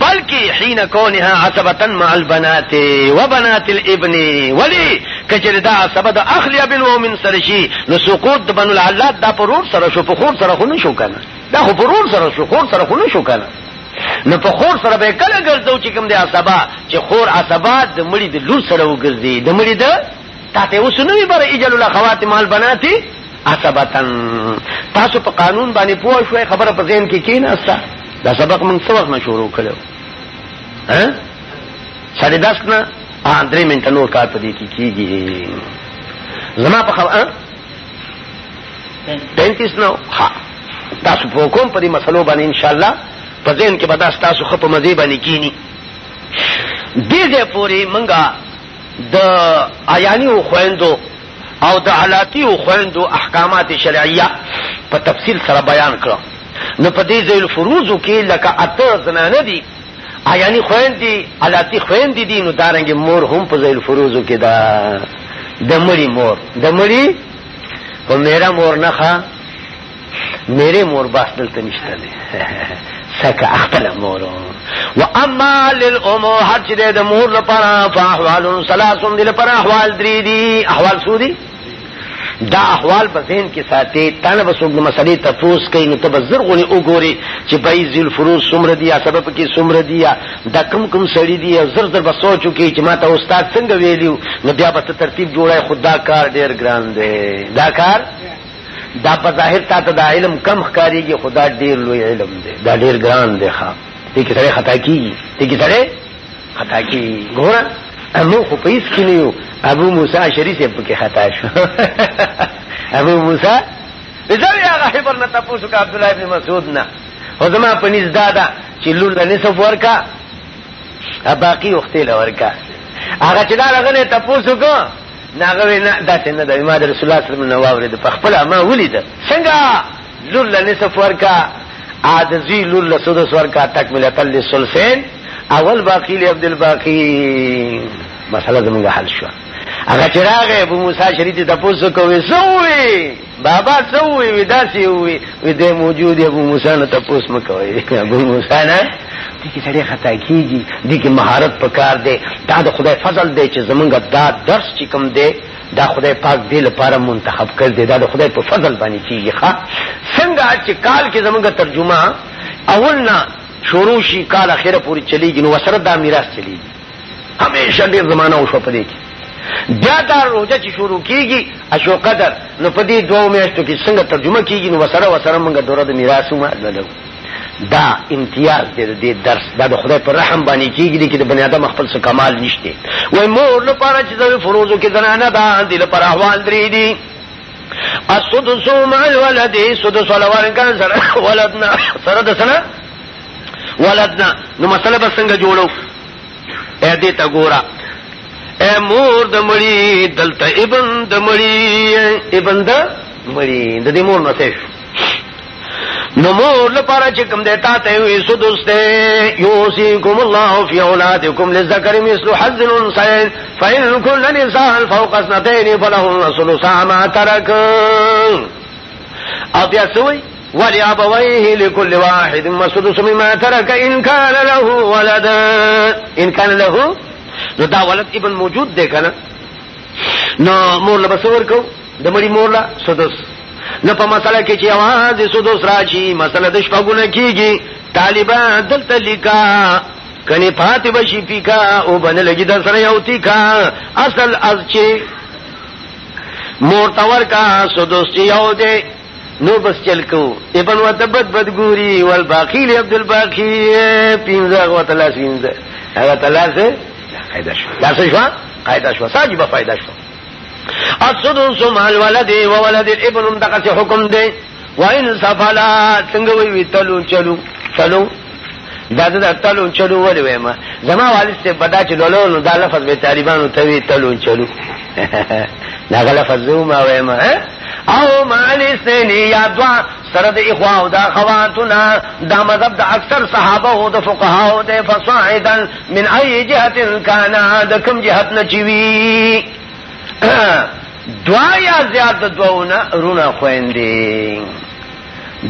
بلکې حين كونها عصبه مع البنات وبنات الابن ولي کچره دا عصبه د اخلي ابن و من سره شي نو سقوط د بنو العلات دا پرور سره شو په خور سره خو نه شو کنه دا خو پرور سره شو خور سره خو نه شو کنه نو په خور سره به کله ګرځو چې کوم دی عصبه چې خور عصبه د مړي د لور سره وګرځي د مړي د تاته اوس نه وی بر اجل الاخوات مال بناتی عصبتن تاسو په قانون باندې پوه شوي خبره په ذهن کې کیناسته دا سبق موږ څو وخت نه شروع کړو ها ساڑھے دس نه ها درې منټه نور کار پدې کې کیږي زما په خبره 35 نو ها تاسو په کوم په دې مسلو باندې ان شاء الله په ذهن کې به تاسو خپ مزي باندې کینی دې دې پوری منګه د عیانی او خويندو او د علاتی او خويندو احکامات شرعیه په تفصیل سره بیان کړو نو په دې ځای الفروز کې لکه اته زنانه دي عیانی خويندې علاتی خويندې دي نو دارنګ مور هم په ځای الفروز کې ده د مړي مور د مړي په میرا مور نه ښه میرے مور باس دلته نشته دی سکه خپل مور و اما للام هر چې د مور لپاره فاحوال ثلاثون دل پر احوال درې دي احوال سودي دا احوال په ذهن کې ساتي تنه بس وګ مسلې تفوس کوي نو تب زرغونی وګوري چې بای ذل فروز سمر دي یا سبب کې سمر دي یا د کم کم سړی دي یا زر زر بس سوچو کې چې ما ته استاد څنګه ویلیو نو بیا په ترتیب جوړای خدا کار ډیر ګران دی دا کار دا په ظاهر تا ته دا علم کم ښکاریږي خدا ډیر لوی علم دی دا ډیر ګران دی ښا دې کې سره خطا کیږي دې کې سره خطا کیږي ګوره امو خو پیس کینیو ابو موسی شری سے پکې خطا شو ابو موسی زه یا غیبر نه تاسو کا عبد الله ابن مسعود نه او زما په نس دادا چې لول نه نصف ورکا باقی وخت لورکا هغه چې دا لغنه تاسو کو ناغه وینا داسې نه ده ما د رسول الله صلی الله علیه وسلم نه واورید په خپل ما ولید څنګه لور له نصف ورکا عادزی لور له سدس ورکا تکمله تل سلسین اول باقی له عبد الباقی مسله زموږ حل شو هغه چراغ ابو موسی شریف ته پوسو کوي سوې بابا څه وی وی داسې وی وی د موجود ابو موسی نه تاسو مکوي ابو موسی نه دي کې سړی خطا کیږي دي کې مهارت پکار دی دا د خدای فضل دی چې زمونږ دا درس چې کوم دی دا خدای پاک دې لپاره منتخب کړ دی دا د خدای په فضل باندې کیږي ښا څنګه چې کال کې زمونږ ترجمه اول نه شروع شي کال اخره پورې چلیږي نو وسره دا میراث چلیږي همیشه ډیر زمانہ او شو پدې کې بیا دا روزه چې شروع کیږي اشو قدر نو پدې دوه میاشتو کې څنګه ترجمه کیږي نو وسره وسره موږ دوره د میراث ما لګو دا امتیاز دې دې درس دا د خدای پر رحم باندې کیږي چې د بنی آدم خپل څه کمال نشته وای مور لپاره چې د فروزو کې زنانه دا دې لپاره احوال درې دي السدس مع الولد سدس ولورکان سره ولدنا سره د سره ولدنا نو مسله به څنګه جوړو اې دې تا ګورا اے مور د مړی دلته ابن د مړی ابن د مړی د دې مور نه څه نو مور لپاره چې کوم دیتا ته وي سدس ته یوسیکم الله فی اولادکم للذکر مثل حظ الانثیین فإن كل نساء فوق اثنتين فلهن ثلث ما ترك او بیا سوی ولأبويه لكل واحد مسدس مما ترك إن كان له ولد إن كان له نو دا ولد ابن موجود دی کنه نو مور له بسور کو د مړي مور له سدس نه په مسله کې چې आवाज سدس راځي مسله د شپګونه کیږي طالبان دلته لیکا کني پاتې بشي پیکا او بن لګي د سره یو تیکا اصل از چې مور تور کا سدس یو دی نو بس چل کو ابن وتبت بدګوري والباقي لعبد الباقي پینځه غو تلاش وینځه هغه تلاش قاعده شو دا څه شو قاعده شو ساجي به فائدہ شو السدس مع الولد وولد الابن دغه حکم دی وان سفلا څنګه وی تلو چلو چلو دا د تلون چلو ولې وایم زما والد ته بدا چې لولو نو دا لفظ به طالبانو ته وی تلون چلو دا لفظ زو ما وایم او مالی سنی یا دوا سره د اخوا او د خواتنا دا مذهب د اکثر صحابه او د فقها او د فصاعدا من اي جهه كان د کوم جهت نه چوي دوا یا زیات دواونه رونه خويندې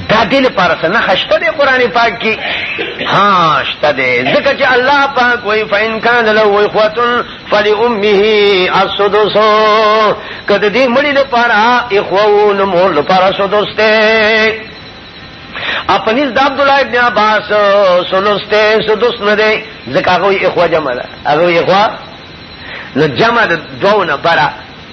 دا دې لپاره څه نه خشته دی قران پاک کې ها شته دی ځکه چې الله پاک وای فین کان له وای خواتن فلی امه السدس کده دې مړي لپاره اخوو نو مور لپاره سدس ته اپنی د عبد الله ابن عباس سدس ته سدس نه دی ځکه هغه اخوا جمع ده هغه اخوا نو جمع د دوونه برا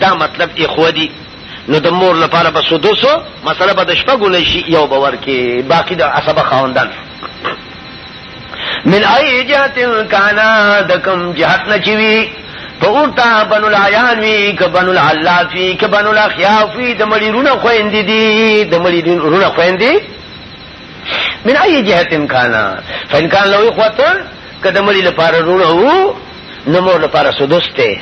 دا مطلب اخوه دي نو د مور لپاره به سدوس مسله به د شپږو نه شي یو به ورکړي باقي د عصبه خاوندان من ای جهت کانا د کوم جهت نه چي وي په اورتا بنو العیان وي که بنو العلاف وي که بنو الاخیاف وي د مړي رونه خويندې دي د مړي رونه خويندې من ای جهت کانا فإن كان له إخوة که د مړي لپاره رونه وو نو مور لپاره سدس ته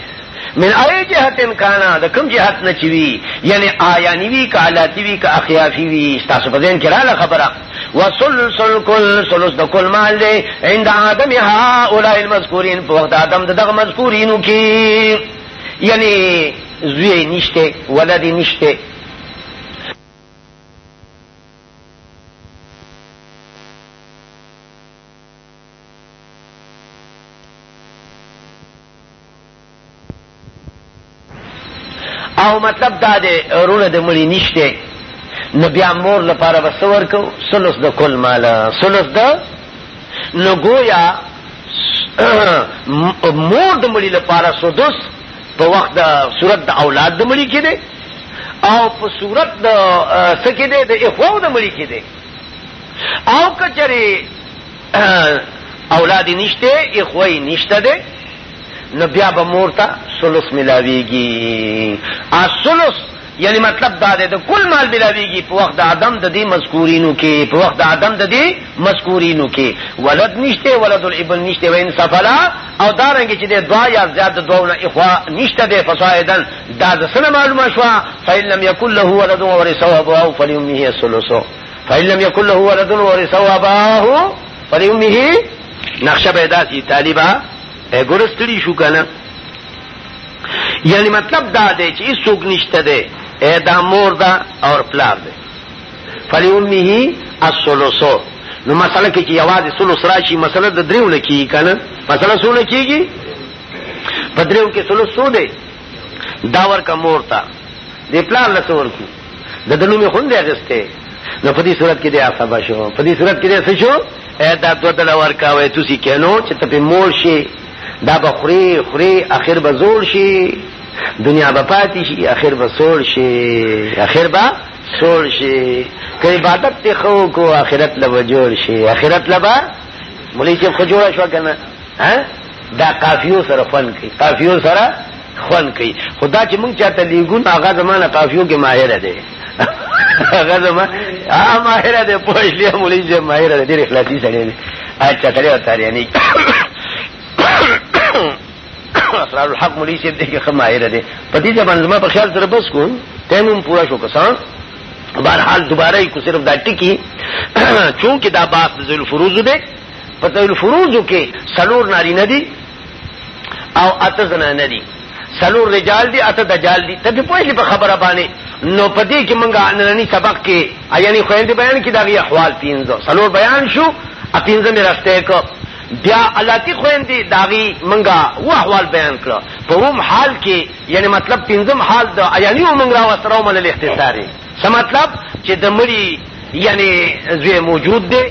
من ای جهت کانا د کوم جهت نه چوي یعنی آیانی وی کا علاتی وی کا اخیافی وی تاسو په ذهن کې رااله خبره وسلسل کل سلس د کل مال دی عند آدم هؤلاء المذکورین په وخت آدم دغه مذکورینو کې یعنی زوی نشته ولد نشته او مطلب دا دی رونه د مړي نشته نو بیا مور لپاره به څه ورکو ثلث د کل مال ثلث د نو ګویا مور د مړي لپاره سدس په وخت د صورت د اولاد د مړي کې دی او په صورت د څه کې دی د اخوو د مړي کې دی او کچری اولاد نشته اخوی نشته ده نو بیا به مور ته سلس ملاویږي ا سلس یعنی مطلب دا ده د کل مال ملاویږي په وخت د عدم د دې مذکورینو کې په وخت د عدم د دې مذکورینو کې ولد نشته ولد الابن نشته وین سفلا او دارنګ چې د دعا یا زیات دعاونه اخوا نشته ده فصائدن دا د سنه معلومه شو فإن لم يكن له ولد ورثه أبواه فلأمه الثلث فإن لم يكن له ولد ورثه أبواه فلأمه نقشه پیدا سی طالبہ اے ګورستړي شو کنه یعنی مطلب دا دی چې څوک نشته دی اے دا مور دا اور پلار دی فلأمه الثلث نو مسله کې چې یوازې ثلث راشي مسله د دریو لکی کنه مسله څو لکیږي په دریو کې ثلث څو دی دا ورکه مور ته دې پلان لته ورکو د دنومي خوند اغسته نو په دې صورت کې دې عصبه شو په دې صورت کې دې څه شو دا دوه دل ورکا وې تاسو کینو چې ته په مور شي دا بخوري خوري اخر به زور شي دنیا به پاتې شي اخر به سور شي اخر به سور شي که عبادت ته خو کو اخرت لبا جوړ شي اخرت لبا مولوی چې خو جوړ شو کنه ها دا قافیو سره خوند کوي قافیو سره خوند کوي خدا چې مونږ چاته لیګون هغه زمانه قافیو کې ماهر دی هغه زما ها ماهر دی پوښلی مولوی چې ماهر دی ډېر اخلاصي سره دی اچھا کړی او تاریخ نه اسرار الحق مولوی چې دغه خماهر دی په دې ځبان زما په خیال سره بس کو تنم پورا شو کسان بہرحال دوبارہ ہی کو صرف دا ٹکی چونکہ دا باپ ذوالفروز دے په طویل فروزو کې سلور ناری نه دي او اته زنه نه دي سلور رجال دي اته دجال دي ته په پوهې په خبره باندې نو په دې کې مونږه نننی سبق کې یعنی خويندې بیان کې دغه احوال پینځو سلور بیان شو اپینځه مې راسته کو بیا الاتی خويندې داغي مونږه و احوال بیان کړو په هم حال کې یعنی مطلب پینځم حال د یعنی مونږه وسره مل الاختصاری څه مطلب چې د مړي یعنی زوی موجود دی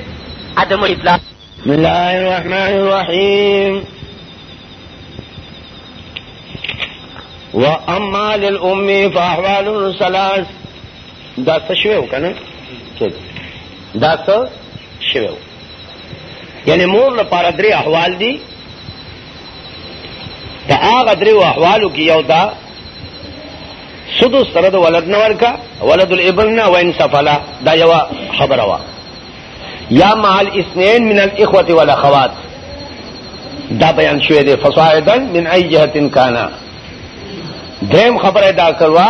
ادم اطلاق بسم الله الرحمن الرحيم واما للام فاحوال ثلاث دا څه شوی وکنه دا څه شوی یعنی مور لپاره درې احوال دي دا هغه درې احوالو کې یو دا سدس سره د ولد نه ورکا ولد الابن نه وان سفلا دا یو خبره وا یا مع الاثنين من الاخوه والاخوات دا بیان شوې ده فصاعدا من اي جهه کانا دریم خبره دا کړوا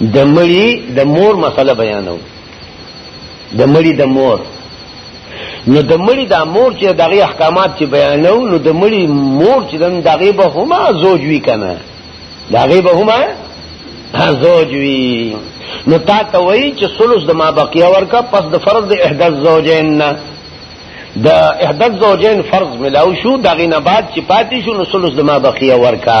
د مړی د مور مسله بیانو د مړی د مور نو د مړی د مور چې دغه احکامات چې بیانو نو د مړی مور چې دغه به هما زوج وی کنه دغه به هما زوج وی نو تا ته وای چې ثلث د ما بقیه ورکا پس د فرض د احدى الزوجین نه د احدى الزوجین فرض ملاو شو دغه نه بعد چې پاتې شو نو ثلث د ما بقیه ورکا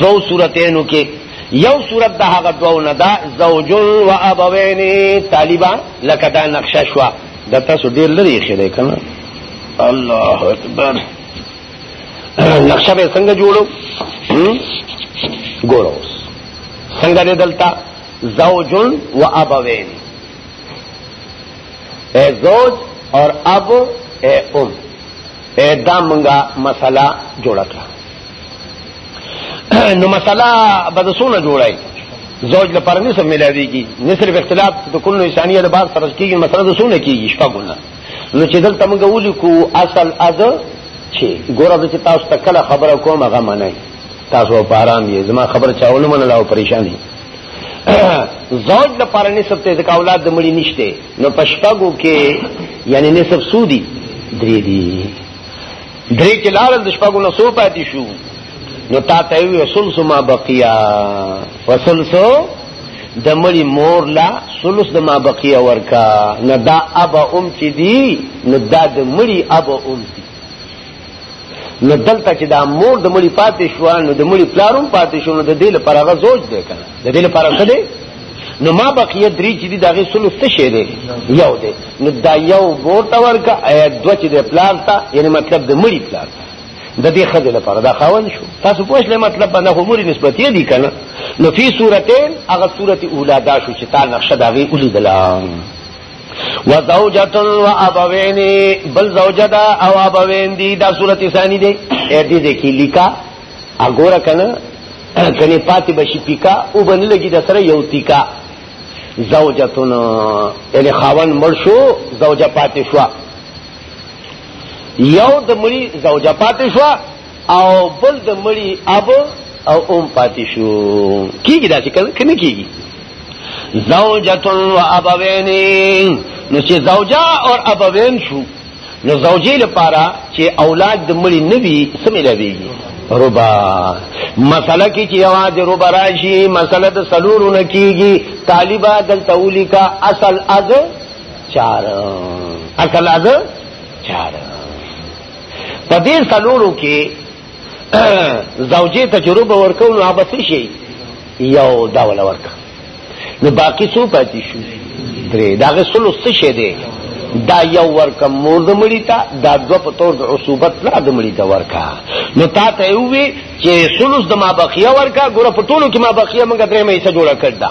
دو صورتینو کې یو صورت د هغه دوو نه دا زوج و ابوین طالبا لکه دا نقشه شو د تاسو ډیر لري خېده کنه الله اکبر نقشه به څنګه جوړو ګورو څنګه دې دلتا زوج و ابوین اے زوج اور اب اے ام دا منګه مسله جوړه کړه نو مسله به د سونه جوړای زوج له پرني سره ملاويږي نه صرف اختلاف د کل انسانيه د بار سره کیږي مسله د سونه کیږي شپګونه نو چې دلته موږ ولیکو اصل از چې ګوره چې تاسو ته کله خبره کوم هغه منئ تاسو په آرام یې زما خبر چاول منل او پریشان دي زوج د پاره نسب ته ځکه اولاد د مړي نشته نو پښپاګو کې یعنی نسب سودی درې دی درې کې لار د شپاګو نو سو پاتې شو نو تا ته وی سلس ما بقیا وسلسو د مړي مور لا سلس د ما بقیا ورکا نه دا ابا ام چې دی نه دا د مړي ابا ام دی نو دلته چې دا مور د مړي پاتې شو نو د مړي پلارون پاتې شو نو د دې لپاره غزوج دی کنه د دې لپاره څه دی نو ما بقیه درې چې دي دغه سلو څه شي دی یو دی نو دا یو مور ته ورکا ایا دوه چې د پلار ته یعنی مطلب د مړي پلار ته د دې خځې لپاره دا خاون شو تاسو پوه شئ مطلب باندې عمر نسبت یې دی کنه نو فی صورتین هغه صورت اولادا شو چې تا نقشه دا وی اولیدلم وزوجه و ابوین بل زوجه دا او ابوین دی دا صورت ثانی دی اې دې دې کې لیکا اګوره کنه کني پاتې بشي پیکا او بن لګي د سره یو تیکا زوجتون یعنی خاون مړ شو زوجه پاتې شو یو د مړي زوجه پاتې شو او بل د مړی اب او ام پاتې شو کیږي دا چې کنه کیږي زوجۃ و ابوین نو چې زوجا او ابوین شو نو زوجې لپاره چې اولاد د مړی نبی سمې لويږي ربا مسله کې چې आवाज ربا راشي مسله د سلورونه کیږي طالبہ دل تولی کا اصل از چار اصل از چار په دې سلورو کې زوجې تجربه ورکول هغه څه شي یو دا ولا ورکا نو باقی څو پاتې شو درې دا غسل څه شي دی دا یو ورکا مور د مړی تا دا دو په تور د عصوبت لا د مړی تا ورکا نو تا ته وی چې سلوس د ما بقیه ورکا ګوره په ټولو کې ما بقیه مونږ درې مې څه جوړه کړ دا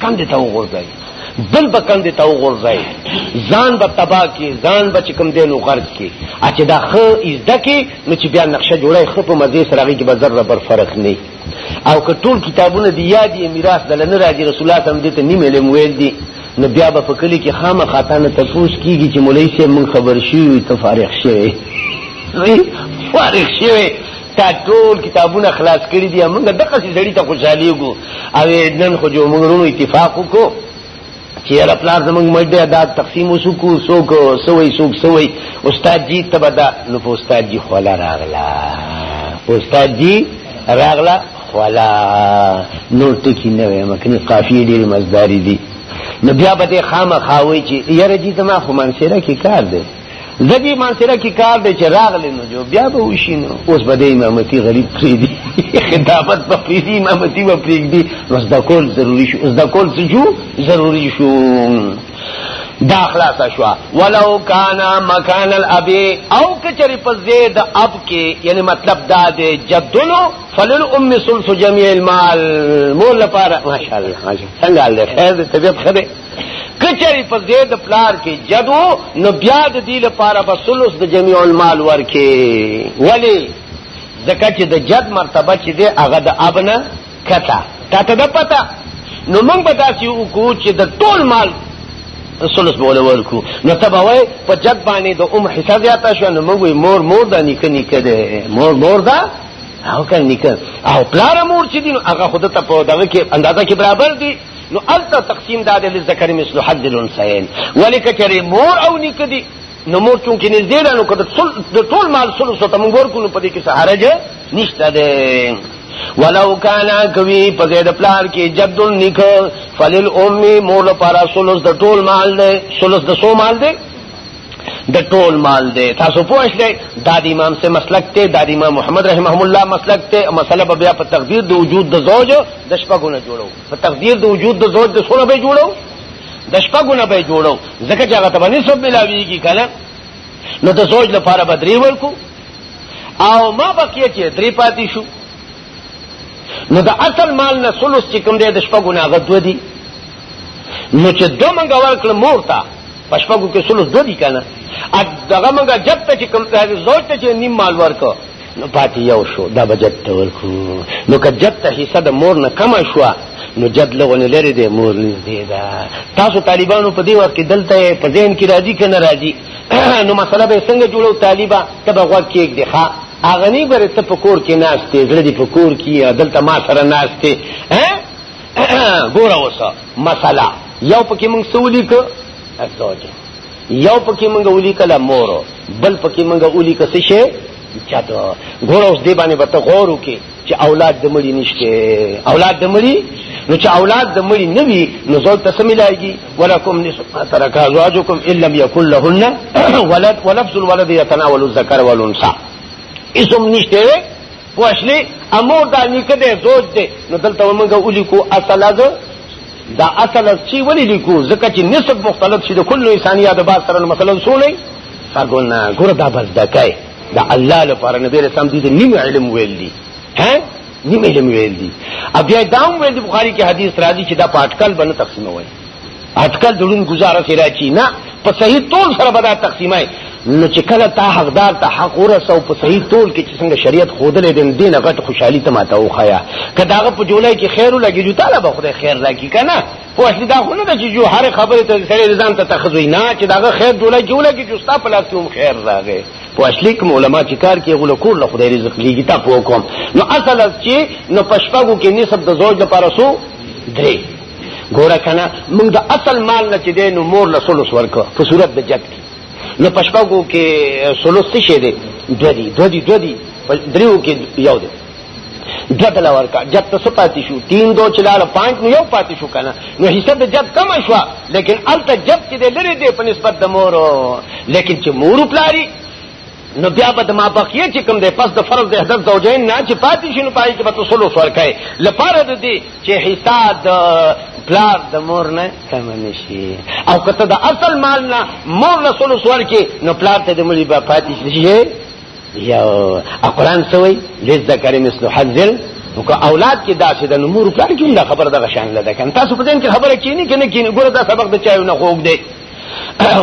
کندې ته وغورځي بل به کندې ته وغورځي ځان به تبا کې ځان به چې کوم دی نو غرق کې چې دا ښه ایزده کې نو چې بیا نقشه جوړه ښه په مزې سره هغې کې به ذره بر فرق نه او که ټول کتابونه دی یاد یې میراث دله نه راځي رسول الله صلی دې ته نیم علم ویل دي نو بیا به په کلي کې خامخا تا نه تپوس کېږي چې مولوي صاحب مونږ خبر شوي ته فارغ شوی فارغ شوی تا ټول کتابونه خلاص کړی دی موږ دغه څه زړی ته خوشاليږو او نن خو جو موږ ورونو اتفاق وکړو چې هر پلار زموږ مړډه دا تقسیم وسکو سوک سوې سوک سوې استاد جی تبدا نو استاد جی خولا راغلا استاد جی راغلا خولا نور ټکی نه وې مکنه قافیه ډیر مزداری دي نو بیا به خامخاوي چې یاره جی زما خو منسره کې کار دی زګي مان سره کې کار دی چې راغلی نو جو بیا به وشي نو اوس به د امامتي غریب پری دی خدمت په پری دی امامتي په پری دی اوس د کول ضروری شو اوس د کول څه جو ضروری شو دا خلاص شو ولو کان مکان الابي او کچری په زید اب کې یعنی مطلب دا دی جدلو فلل ام سلس جميع المال مول لپاره ماشاءالله ماشاءالله څنګه الله خیر طبيعت خره کچری په زید پلار کې جدو نو بیا د دې لپاره په ثلث د جميع المال ورکه ولی زکه چې د جد مرتبه چې دی هغه د ابنا کته تا ته د پتا نو موږ به تاسو وکړو چې د ټول مال ثلث بوله ورکو نو ته به وای په جد باندې د ام حصہ زیاته شو نو موږ مور مور د نیکه نیکه ده مور مور ده او کله نیکه او پلار مور چې دین هغه خود ته په دغه کې اندازه کې برابر دي نو الته تقسیم دا دی لذکر مثل حظ الانثیین ولی کچری مور او نیکه دی نو مور چون کې نږدې ده نو که د ټول مال سلو سو ته موږ ورکو نو په دې کې څه حرج نشته دی ولو کانا کوي په دې د پلار کې جد النک فلل امي مور لپاره سلو د ټول مال دی سلو د سو مال دی د ټول مال دی تاسو پوه شئ دا د امام سے مسلک ته دا د امام محمد رحمه الله مسلک ته مسله به بیا په تقدیر د وجود د زوج د شپږو نه جوړو په تقدیر د وجود د زوج د سره به جوړو د شپږو نه به جوړو ځکه چې هغه ته باندې سب ملاویږي کنه نو د زوج لپاره بدري ورکو او ما بقیه چې درې پاتې شو نو د اصل مال نه سلوس چې کوم دی د شپږو نه غدو دي نو چې دو منګه ورکړ مور ته پښپګو کې سلو دو دي کنه ا دغه منګه جب ته چې کوم ته زوج ته چې نیم مال ورکو نو پاتې یو شو دا بجت ته ورکو نو که جب ته حصہ د مور نه کم شو نو جد لغونه لري د مور نږدې ده تاسو طالبانو په دې وخت کې دلته په ذهن کې راځي کنه راځي نو مسله به څنګه جوړو طالبہ تبه غوږ کې یک دی ښا اغنی بر ته پکور کې ناشته زړه دی پکور کې دلته ما سره ناشته ها ګوره اوسه مسله یو پکې موږ سولي کو ازوجه یو پکې موږ ولي کله مور بل پکې موږ ولي کس شي چاته ګوره اوس دې باندې به ته غور وکې چې اولاد د مړي نشته اولاد د مړي نو چې اولاد د مړي نه وي نو زول ته سمې لایږي ولکم نصف ما ترک ازواجکم ان لم یکن لهن ولد ولفظ الولد یتناول الذکر والانثى اسم نشته پوښلی امور دا نیکه دی زوج دی نو دلته موږ ولیکو اصل از دا اصل از چی ولی لیکو ځکه چې نسب مختلف شي د کلو انسانیا د باز سره مثلا سولې فګونا ګور دا بس دکای دا الله لپاره نبی رسام دي نیم علم ویل دي ها نیم علم ویل دي بیا دا هم ویل دي بخاری کې حدیث راځي چې دا پاټکل باندې تقسیم وایي اټکل دړون گزاره کې راچی نه په صحیح تول سره به دا تقسیمای نو چې کله تا حقدار ته حق ورسو په صحیح تول کې چې څنګه شریعت خودلې دین دینه غټ خوشحالي ته ماته وخایا کداغه په جولای کې خیر لګي جو تعالی به خدای خیر راکړي کنه خو اصلي دا خو نه ده چې جو هر خبره ته سړی رضان ته تخزوي نه چې داغه خیر جولای جولای کې جو ستا په لاس کې هم خیر راغی په اصلي کوم علما چې کار کوي غو کور له خدای رزق لګي تا په کوم نو اصل چې نو پښپاګو کې نسب د زوج لپاره سو درې ګوره کنه موږ د اصل مال نه چې دی نو مور له سلوس ورکړه په صورت د جد کې نو په شپږو کې سلوس څه شی دی دوه دي دوه دي دوه دي په دریو کې یو دی دوه دله ورکړه جد ته څه پاتې شو تین دو چې لاړه پانچ نو یو پاتې شو کنه نو حصه د جد کمه شوه لیکن هلته جد چې دی لرې دی په نسبت د مورو لیکن چې مور پلاري نو بیا به د ما بقیه چې کوم دی پس د فرض د حدث زوجین نه چې پاتې شي نو پای کې به تصلو سوال کوي لپاره د دې چې حساب د پلار د مور نه کم نشي او کته د اصل مال نه مور له سلو سوال کې نو پلار ته د ملي به پاتې شي یا قرآن سوی لیز د کریم اسلو حذر نو که اولاد کې داسې د نمور پلان کې دا خبره دغه شان لده کنه تاسو په دې کې خبره کینی کنه کینی ګوره دا سبق د چایو نه خوګ دی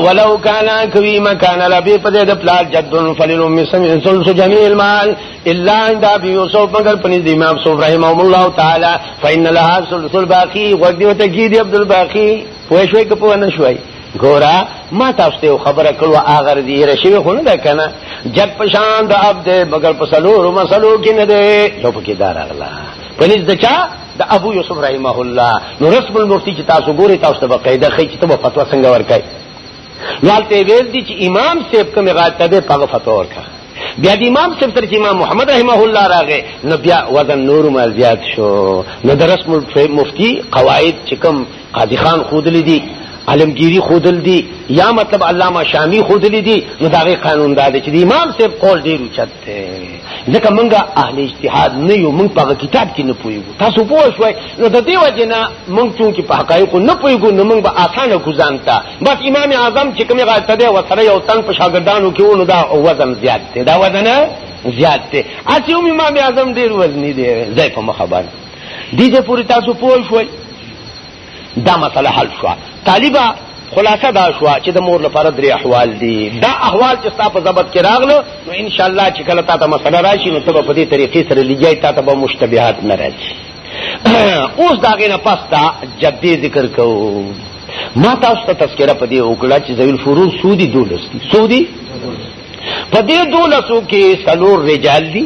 ولو کانا کوي مکان لبي په دې د پلار جدن فلن ام سن سلس جميع المال الا عند ابي يوسف مگر پني دي امام صوف رحمه الله تعالى فان لها سلس الباقي وغديو ته کی دي عبد الباقي وای شوي کپو نه شوي ګورا ما تاسو ته خبره کړو اگر دي رشي خو نه کنه جد پشان د عبد مگر په سلو مسلو کې نه ده یو پکې دار اغلا پنځ دچا د ابو یوسف رحمه الله نو رسم المفتی چې تاسو ګوري تاسو ته بقاعده خې چې ته په فتوا څنګه ورکای یالته ویل دي چې امام صاحب کوم غاټه به په فتوا ورکا بیا د امام صاحب تر چې امام محمد رحمه الله راغې نو بیا وزن نور ما زیات شو نو د رسم المفتی قواعد چې کوم قاضی خان خود لیدي علمگیری خودل دی یا مطلب علامه شامی خودل دی نو داغه قانون دا دی چې د امام صاحب قول ډیر اوچت ځکه مونږه اهل اجتهاد نه یو مونږ په کتاب کې نه پوهیږو تاسو پوه شوي نو د دې وجه نه مونږ چون کې په حقایقو نه پوهیږو نو مونږ به آسانه ګزان تا بس امام اعظم چې کومه غلطه ده وسره یو تن په شاګردانو کې ونه دا وزن زیات دی دا وزن زیات دی اسی هم امام اعظم ډیر وزنی دی ځای په مخه باندې دې پوری تاسو پوه شوي دا مسله حل شو طالبا خلاصه دا شو چې د مور لپاره درې احوال دي دا احوال چې تاسو ضبط کې راغلو نو ان شاء الله چې کله تاسو مسله راشي نو تاسو په دې طریقې سره لږی تاسو به مشتبهات نه راځي اوس دا غینه پستا جدي ذکر کوو ما تاسو ته تذکرہ په دې وکړه چې ذویل فروض سودی دولس دي سودی په دې دولسو کې سلور رجال دي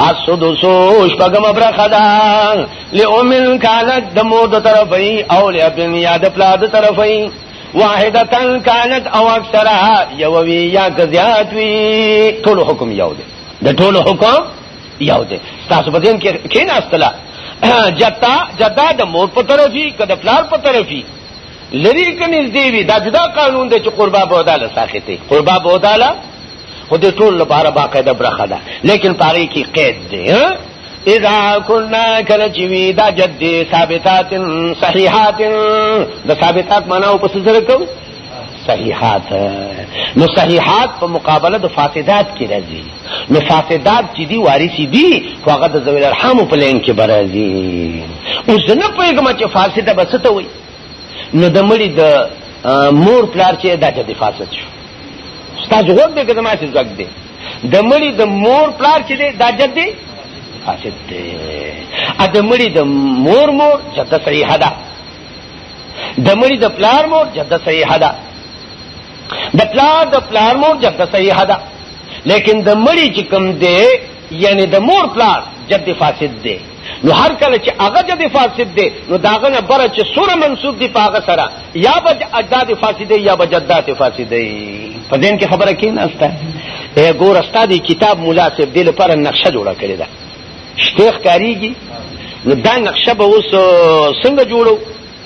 السدسو شپګم برخه ده لئومن کانت د مور د طرفي او لابن یا د پلا د طرفي واحدتن کانت او اکثره یو وی یا زیات وی ټول حکم یو دی د ټول حکم یو دی تاسو په دین کې کین استلا جتا جدا د مور په طرفي کده پلار په طرفي لری که نږدې وي دا جدا قانون دی چې قربا بودا له ساختې قربا بودا له خو د ټول لپاره باقاعده برخه ده لیکن پاره کې قید دی اذا كنا کله چې وی دا جد ثابتات صحیحات د ثابتات معنا او پس سره کو صحیحات نو صحیحات په مقابله د فاسدات کې راځي نو فاسدات چې دی وارث دي خو هغه د ذوی الارحام په لین کې برازي اوس نه پوهیږم چې فاسده بسته وي نو د مړي د مور پلار چې دا ته حفاظت شو ستاسو غوږ دې که زما چې ځګ دی د مړي د مور پلار چې دی دا جد دی فاسد دی ا د مړي د مور مور جده صحیح ده د مړي د پلار مور جده صحیح ده د پلار د پلار مور جده صحیح ده لیکن د مړي چې کوم دی یعنی د مور پلار جد فاسد دی نو هر کله چې هغه جد فاسد دی نو داغه نه بره چې سوره منسوب دی پاغه سره یا بج اجداد فاسد دی یا بجدات فاسد دی په دین کې خبره کې نه استه اے ګور استا دی کتاب مناسب دی لپاره نقشه جوړه کړی دا شتیخ کاریږي نو دا نقشه به اوس څنګه جوړو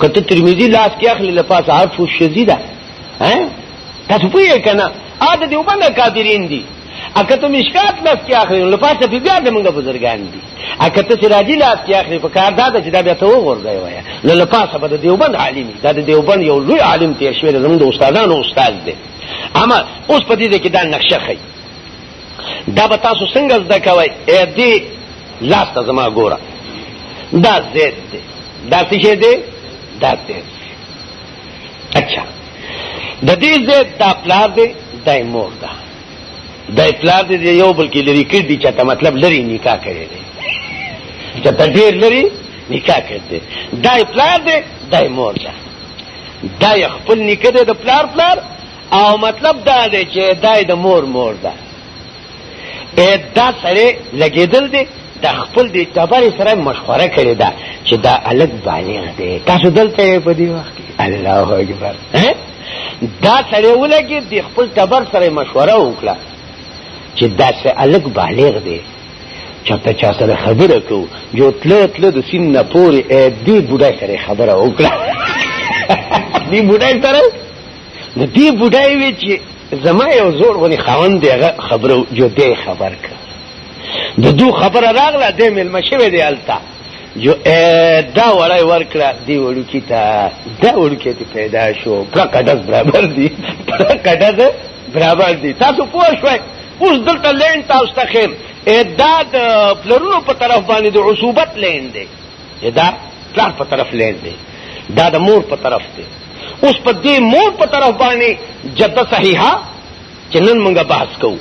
کته ترمذی لاس کې اخلي لپاس عرف الشذیدا ها تاسو پوهیږئ کنه ا د دیوبند کافرین دي اکه ته مشکات لاس کې اخلي لپاس په بیا د موږ بزرګان دي اکه ته سراجی لاس کې اخلي په کار دا چې دا بیا ته وګورځي وای نو لپاس په د دیوبند عالم دا د دیوبند یو لوی عالم تیر شوی زموږ د استادانو استاد دی اما اوس په دې کې دا نقشه خي دا به تاسو څنګه زده کوئ اې دې لاس ته زما ګوره دا زید دی دا څه شی دی دا زید اچھا د دې زید دا پلار دی دا مور ده دا پلار دی یو بل کې لري کړ دي چې مطلب لري نکاح کړی دی چې ته ډیر لري نکاح کړی دا پلار دی دا مور ده دا خپل نکاح دی د پلار پلار او مطلب دا دی چې دای د مور مور ده اې دا سره لګیدل دی د خپل دی تبر سره مشوره کړی دا چې دا الګ بالغ دی تاسو دلته په دې وخت کې الله اکبر دا سره ولګي د خپل تبر سره مشوره وکړه چې دا سره الګ بالغ دی چاته چا سره خبره کو جو تل تل د سین نه پورې دې بډای سره خبره وکړه دې بډای سره نو دې بوډای وی چې زما یو زور غونې خاوند دی هغه خبره جو دی خبر کړ د دو خبره راغله د ملما شوی دی التا جو دا وړای ورکړه دی وړو کی تا دا وړو کی ته پیدا شو پر قدس برابر دی پر قدس برابر دی تاسو پوه شوئ اوس دلته لین تاسو ته خیم دا د پلرونو په طرف باندې د عصوبت لین دی دا پلار په طرف لین دی دا د مور په طرف دی اوس په دې مور په طرف باندې جده صحیحه چې نن موږ بحث کوو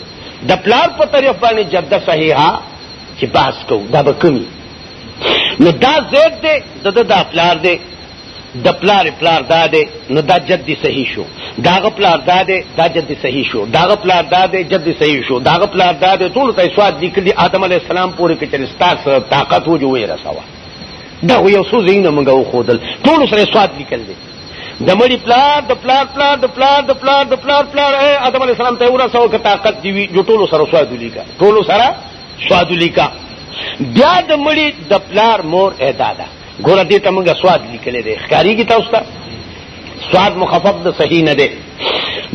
د پلار په طرف باندې جده صحیحه چې بحث کوو دا به کمی نو دا زید دی د دا پلار دی د پلار پلار دادې نو دا جدي صحیح شو داغه پلار دادې دا جدي صحیح شو داغه پلار دادې جدي صحیح شو داغه پلار دادې ټول ته سواد لیکلي آدم علی السلام پورې کې چې ستاسو طاقت و جوړې رسوا دا یو څو زینه موږ و خودل ټول سره سواد لیکل دي د مړي پلار د پلار پلار د پلار د پلار د پلار پلار اے آدم علی السلام ته ورسو که طاقت دی وی جو ټول سره سواد لیکا ټول سره سواد لیکا بیا د مړي د پلار مور اے دادا ګوره دې ته موږ سواد لیکلې ده ښکاریږي تاسو ته سواد مخفف د صحیح نه ده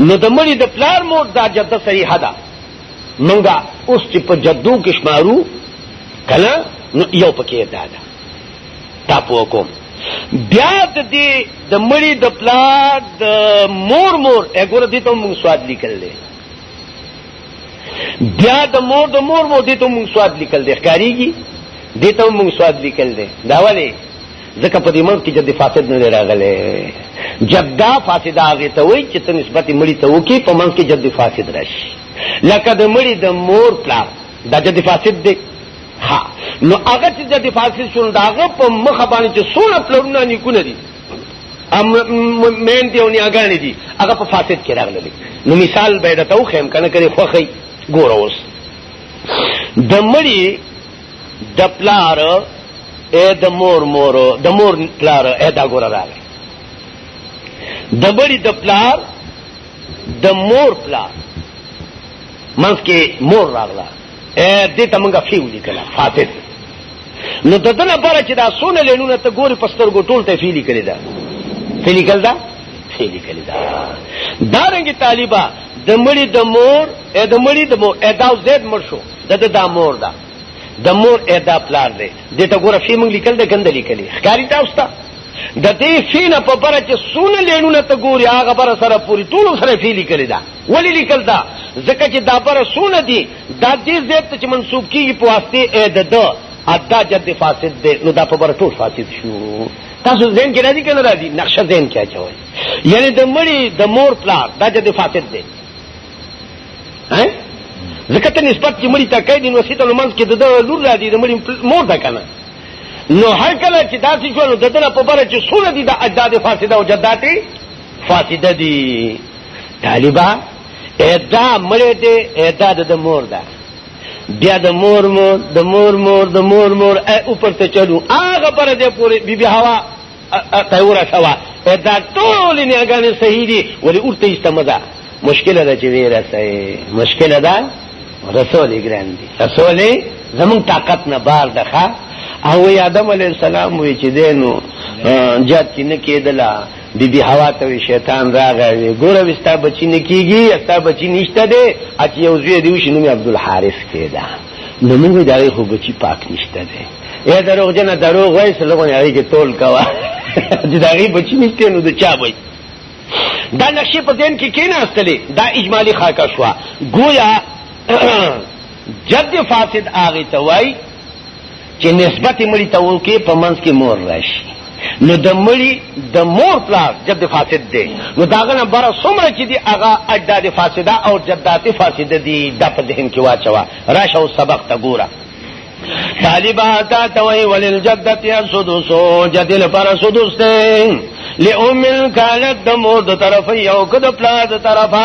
نو د مړي د پلار مور دا جده صحیح ده موږ اوس چې په جدو کې شمارو کله نو یو پکې ده ده تا په کوم بیا د دې د مړي د پلار د مور مور وګوره دې ته موږ سواد لیکل دي بیا د مور د مور مو دې ته مونږ سواد لیکل دی ښکاریږي دې ته مونږ سواد لیکل دی دا ولې ځکه په دې ملک کې جد فاسد نه راغلی جدا فاسد هغه ته وایي چې ته نسبت مړی ته وکی په ملک کې جد فاسد راشي لکه د مړی د مور پلار دا جد فاسد دی ها نو هغه چې جد فاسد شول دا هغه په مخ باندې چې سونه پلرونه نیکونه دي ام مین دی او نیاګانی دی هغه په فاسد کې راغلي نو مثال به دا تو خیم کنه کړي خوخی ګور اوس د مړی د پلار اے د مور مور د مور پلار اے دا ګور راغی د مړی د پلار د مور پلار منځ کې مور راغله دې ته موږ فی ولیکل فاتح نو د دنه بره چې دا سونه لینونه ته ګوري پستر ګو ټول ته فی لیکل دا فی لیکل دا فی لیکل دا دا رنګ طالبہ د مړي د مور ا د مړي د مور ادا زید مر شو د د دا مور دا د مور ادا پلار دی د ته ګوره فی موږ لیکل د کند لیکل ښکاری تاسو ته د دې فی نه په بره چې سونه لینونه ته ګوري هغه بره سره پوری ټول سره فی لیکل دا ولی لیکل دا ځکه چې دا بر سونه دي دا دې زیب ته چې منسوب کیږي په واسطه اې د د ادا جد فاسد دې نو دا په بر ټول فاسد شو تاسو ذهن کې راځي کنه راځي نقشه ذهن کې اچوي یعنی د مړي د مور پلار دا جد فاسد دې ها ځکه ته نسبت چې مړي ته کوي د وسیته لمنځ کې د لور راځي د مړي مور ده کنه نو هر کله چې داسې شو نو ددنه په بره چې سونه دي د اجداد فاسده او جداتي فاسده دي طالبا ادا مړې دې ادا د مور ده بیا د مور مور د مور مور د مور مور ا اوپر ته چلو هغه پر دې پورې بي بي هوا تیورا شوا ادا ټول نه غانې صحیح دي ولې ورته استمدا مشکل ده چې ویرا صحیح مشکل ده رسول ګران دي رسول زمون طاقت نه بار دخه او آدم علی السلام وی چې دینو جات کې نه کېدله بی بی حوا ته وی شیطان راغی ګوره وستا بچی نه کیږي استا بچی نشته دی اچ یو زوی دی شنو می عبد الحارث کېدا نو موږ دغه خو بچی پاک نشته دی اے دروغ جن دروغ وای سلوګون هغه کې تول کوا چې دغه بچی نشته نو د چا بچی دا نقشې په دین کې کینه استلې دا اجمالی خاکه شو گویا جد فاسد آغی توای چې نسبت مړي ته وکي په منځ کې مور راشي نو د مړي د مور پلار جد فاسد دی نو داغه نه بره څومره چې دی هغه اجداد فاسده او جدات فاسده دي دا په ذهن کې واچوه راشه او سبق ته ګوره طالبا تا توي وللجدت السدس جدل پر سدس ته لئم كانت دمو د طرف یو کده پلا د طرفه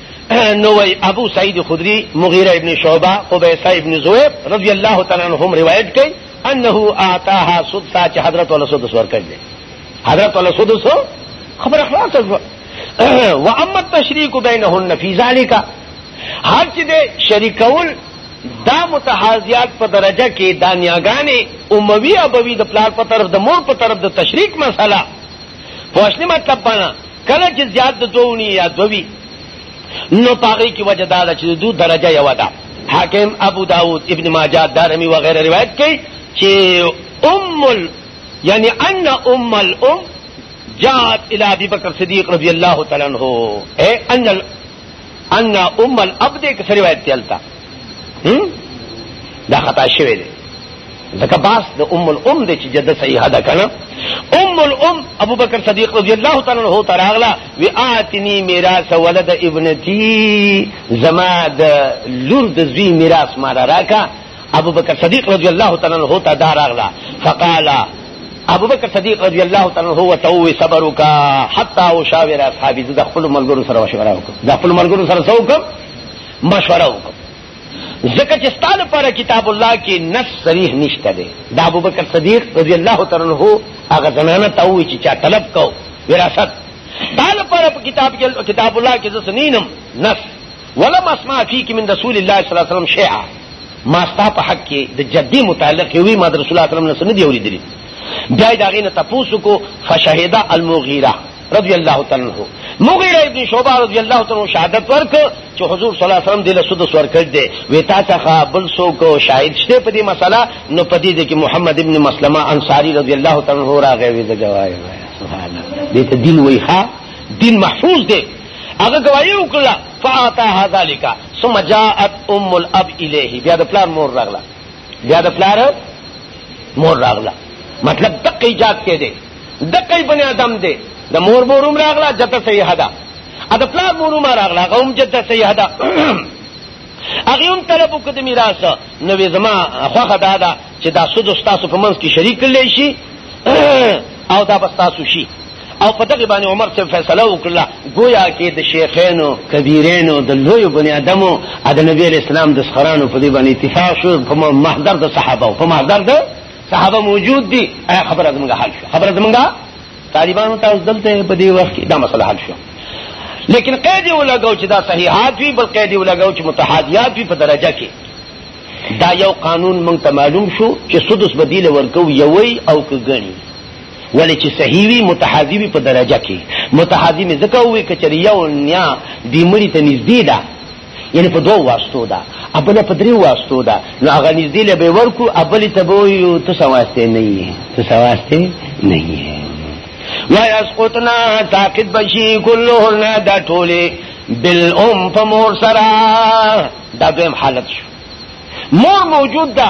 نو وای ابو سعید خدری مغیره ابن شعبہ قبیصہ ابن زویب رضی اللہ تعالی عنہم روایت کئ انه آتاها سدسا چې حضرت ولا سدس ور کړل حضرت ولا سدس خبر اخلاص شو و اما التشریک بینهن فی ذالک هر چې دې شریکول دا متحازیات په درجه کې دانیاګانې اموی ابوی د پلار په طرف د مور په طرف د تشریک مسله پوښتنه مطلب بنا کله چې زیات د دوونی یا دوی نو پاغي کی وجه دا چې دو درجه یو ده حاکم ابو داود ابن ماجه دارمی وغیرہ روایت کړي چې ام ال یعنی ان ام الام جاءت الى ابي بکر صدیق رضی الله تعالی عنہ اے ان ان ام الاب دې کس روایت دی التا دا خطا شوی دی ځکه باس د ام الام د چې جده صحیح ده کنه ام الام ابو بکر صدیق رضی الله تعالی عنہ ته راغله وی آتنی میراث ولد ابنتی زما د لور د زوی میراث ما راکا ابو بکر صدیق رضی الله تعالی عنہ ته دار اغلا فقال ابو بکر صدیق رضی الله تعالی عنہ هو تو صبر وکا حتا او شاور اصحاب د خپل ملګرو سره مشوره وکړه د خپل ملګرو سره څو کوم مشوره وکړه ځکه چې ستاله پر کتاب الله کې نص صریح نشته دی د ابو بکر صدیق رضی الله تعالی عنہ هغه زنانه ته وی چې چا طلب کو وراثت ستاله پر کتاب کې کتاب الله کې ځنینم نص ولم اسمع فيك من رسول الله صلی الله علیه وسلم شیئا ما ستا په حق کې د جدي متعلق یوې ما رسول الله صلی الله علیه وسلم نه دی اوریدلی بیا دا غینه تاسو کو فشهد المغیره رضی الله تعالی عنہ مغیره ابن شعبہ رضی الله تعالی عنہ شهادت ورک چې حضور صلی الله علیه وسلم دله سود سور کړ دې وې تا څخه بل سو کو شاهد شته په دې مسله نو په دې کې محمد ابن مسلمه انصاری رضی الله تعالی عنہ راغی وې د جواب سبحان الله دې ته دین وای ها دین محفوظ دی هغه گواہی وکړه فاتاها ذالک ثم جاءت ام الاب الیه بیا د پلار مور راغله بیا د پلار مور راغله مطلب دقه ایجاد کې دی دقه بنی آدم دی د مور موروم راغله جته صحیح ده ا د پلار موروم راغله قوم جته صحیح ده هغه هم طلب وکړ د میراث نو زما خوخه دا ده چې دا سود تاسو په منځ کې شریک کړئ شي او دا بس تاسو شي او په دغه باندې عمر څخه فیصله وکړه گویا کې د شیخینو کبیرینو د لوی بنی ادمو د نبی اسلام د سخرانو په دې باندې اتفاق شو په محضر د صحابه او په محضر د صحابه موجود دي خبره زمونږه حل شو خبره زمونږه طالبانو ته دلته په دې وخت کې دا مسله حل شو لیکن قید یې ولګاو چې دا صحیحات وي بل قید یې ولګاو چې متحادیات وي په درجه کې دا یو قانون مونږ ته معلوم شو چې سدس بدیل ورکو یوي او کګنی ولې چې صحیح وي متحازي وي په درجه کې متحازي مې ځکه ووي که چېرې یو نیا دې مړي ته نږدې ده یعنې په دوو واسطو ده ابله په درې واسطو ده نو هغه نږدې له به یې ورکړو ابلې ته به وایو ته څه واسطې نه یې ته څه واسطې نه یې ویسقطنا ساقط بشي کلهن دا ټولې بالام په مور سره دا دویم حالت شو مور موجود ده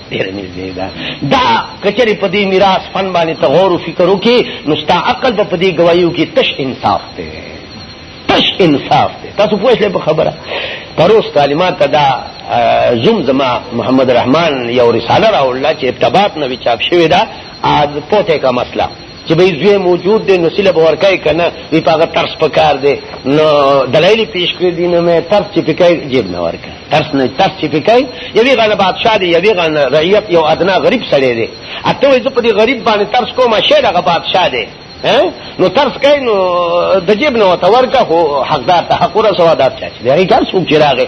ډیر نږدې ده دا کچری په دې میراث فن باندې ته غور او فکر وکې نو ستا عقل په دې گوايو کې تش انصاف ته تش انصاف ته تاسو پوه شئ په خبره پروس تعلیمات ته دا زم زما محمد رحمان یو رساله راوړل چې ارتباط نه وچاپ شوی دا پوته کا مسله چې به زوی موجود دی نو سله ورکای کنه وی پاګه ترس پکار دی نو دلایل پیش کړی دی نو مې ترس چې پکای جیب نه ورکای ترس نه ترس چې پکای یوی غنه بادشاہ دی یوی غنه رعیت یو ادنا غریب سړی دی اته وې په دې غریب باندې ترس کومه شه دغه بادشاہ دی نو ترس کای نو د جیب نه وته ورکه حقدار ته حق رسوا دات چا چې دی هغه ترس وکړي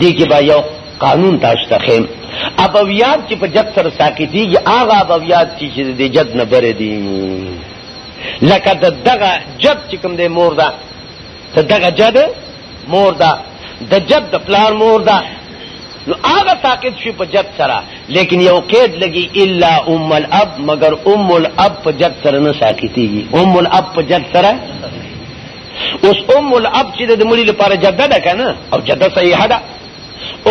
دی کې با یو قانون تاسو ته خیم ابویات چې په جد سره ساکتیږي هغه ابویات چې د جد نه بره دي لکه د دغه جد چې کوم دی مور ده د دغه جد مور ده د جد د پلار مور ده نو هغه ساکت شي په جد سره لیکن یو قید لګي الا ام الاب مگر ام الاب په جد سره نه ساکتيږي ام الاب په جد سره اوس ام الاب چې د مړي لپاره جده ده کنه او جده صحیحه ده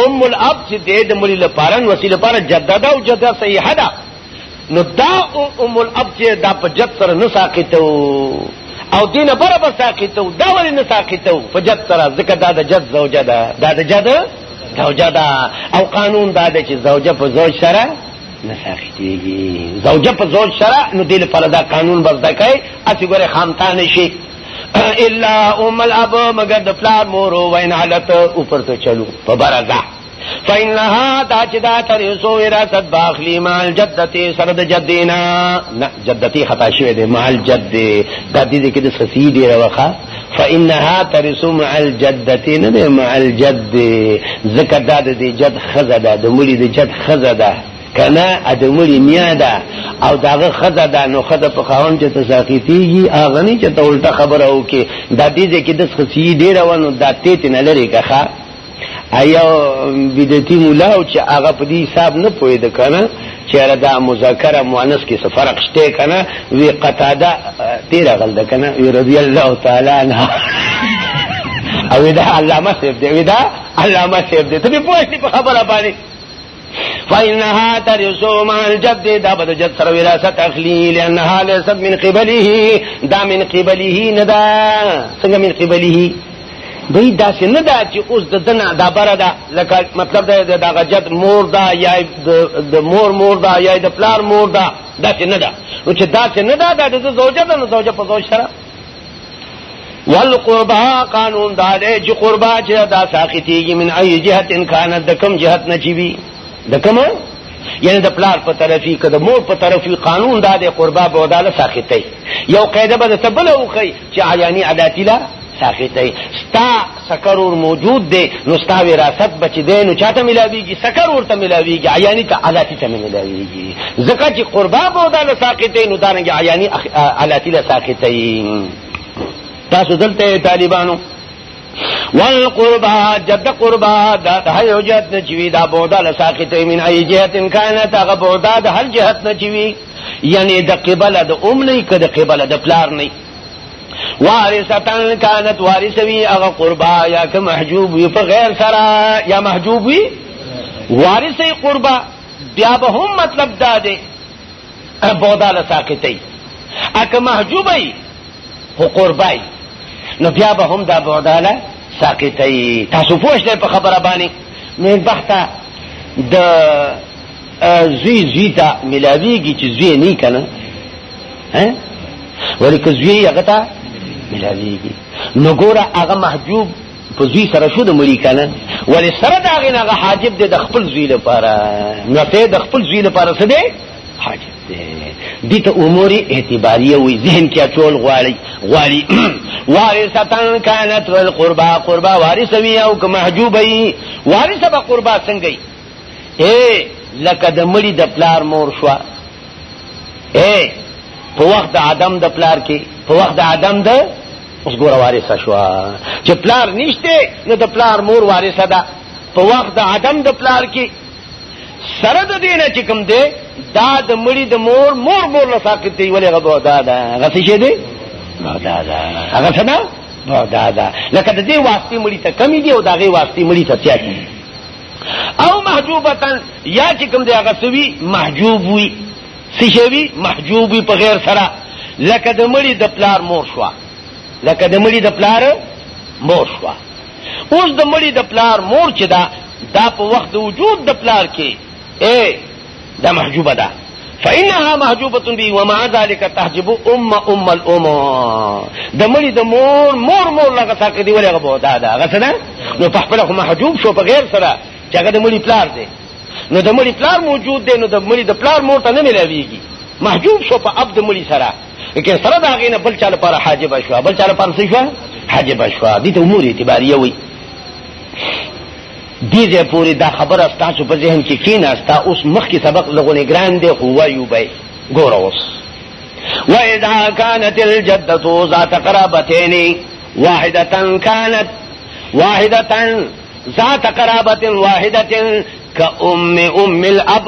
ام الاب چې د مړي لپاره نو وسیله لپاره جده ده او جده صحیحه ده نو دا ام الاب چې دا په جد سره نه ساقطو او دین بره به ساقطو دا ولې نه ساقطو په جد سره ځکه دا د جد زوجه ده دا د جد زوجه ده او قانون دا ده چې زوجه په زوج سره نه ساختيږي زوجه په زوج سره نو دل پر دا قانون بس دکای اسی ګره خامتا نشي الا ام الاب مگر د پلار مور وین حالت اوپر ته چلو په برزا فإنها دا چې دا ترې سو وراثت باخلی مال جدتی سره د جدینا نه جدتی خطا شوی دی مال جد دی دا دې کې د سسی دی راوخه فانها ترث مع الجدتی نه ده مع الجد زکه دا د جد خزه ده د مړي د جد خزه ده کنه ادمړي میا ده او داغه خزه ده نو خزه په خاون چې تساقیتیږي اغه نه چې ته الټه خبره وکي دا دې کې د خصي ډیر ونه دا تیت نه لري که ایا بدعتي مولا او چې هغه په دې حساب نه پوي د کنه چې را دا مذکر مؤنث کې څه فرق شته کنه وی قطاده تیر غل د کنه وی رضی الله تعالی عنہ او دا علامه سیب دی وی دا علامه سیب دی ته په پوښتنه خبره باندې فإنها ترسو مع الجد دا بد جد سر وراثت اخلي لأنها ليست من قبله دا من قبله ندا څنګه من قبله دوی دا څه نه دا چې اوس د دنا دا بره دا لکه مطلب دا دغه جد مور دا یا د مور مور دا یا د پلار مور دا دا څه نه دا نو چې دا څه نه دا د زوجه د زوجه په زوج سره والقربا قانون دا دی چې قربا چې دا ساقطيږي من اي جهت ان كانت د کوم جهت نه چی وي د کوم یعنی د پلار په طرفي که د مور په طرفي قانون دا دی قربا به وداله ساقطي یو قاعده به د تبل وکي چې عیانی عداتي لا ساقطي ستا سکر اور موجود دے نو ستا وراثت بچ دے نو چاته ملاویږي سکر اور ته ملاویږي عیانی ته علاتی ته ملاویږي زکه چې قربا به دا له ساقطې نو دانګ عیانی علاتی له ساقطې تاسو دلته طالبانو والقربا جد قربا دا هر جهت نه چوي دا بودا له ساقطې من ای جهت ان کانت هغه بودا د هر جهت نه چوي یعنی د قبله د ام نه کده قبله د پلار نه وارثتن كانت وارثوي هغه قربا یا که محجوب وي په غیر سره یا محجوب وي وارثي قربا بیا به هم مطلب دا دی بودا له ساقطي اکه محجوبي هو قربای نو بیا به هم دا بودا له ساقطي تاسو پوښتنه په خبره باندې نه بخته د زوی زوی ته ملاویږي چې زوی نه کنه ها ولی که زوی هغه ته ملاویږي نو ګوره هغه محجوب په زوی سره شو د مړی کنه ولی سره دا غي نه حاجب دی د خپل زوی لپاره نو ته د خپل زوی لپاره څه دی حاجب دی دي ته امور اعتباریه وي ذهن کې ټول غواړي غواړي وارثتان كانت والقربا قربا وارث وي او محجوبي وارث به قربا څنګه اے لکه د مړي د پلار مور شو اے په وخت د عدم د پلار کې په وخت د عدم د اوس ګور وارثه شو چې پلار نشته نو د پلار مور وارثه ده په وخت د عدم د پلار کې سره د دینه چې کوم دی دا د مړي د مور مور مور له ساقط دی ولې غبو دا دا غسی شه دی دا دا هغه څه نه دا دا لکه د دې واسطې مړي ته کمی دی او دا غي واسطې مړي ته تیاګی او محجوبتن یا چې کوم دی هغه سوي محجوب وي څه شوی محجوب وي په غیر سره لکه د مړي د پلار مور شو لکه د مړي د پلار مور شو اوس د مړي د پلار مور چې دا دا په وخت د وجود د پلار کې اے دا محجوبه ده فإنها محجوبة به وما ذلك تحجب ام ام الام د مړي د مور مور مور لغه ساکه دی ولغه بو دا دا غته نه نو په خپل خو محجوب شو په غیر سره چې هغه د مړي پلار دی نو د مړي پلار موجود دی نو د مړي د پلار مور ته نه ملاويږي محجوب شو په عبد مړي سره لیکن سره دا غینه بل چاله پر حاجب شو بل چاله پر څه شو حاجب شو دي ته امور اعتباریه وي دې ځای پورې دا خبره ستاسو په ذهن کې کېناسته اوس مخکې سبق لغونې ګران دی خو وایو به ګوره اوس واذا كانت الجده ذات قرابتين واحده كانت واحده ذات قرابه واحده كأم ام الاب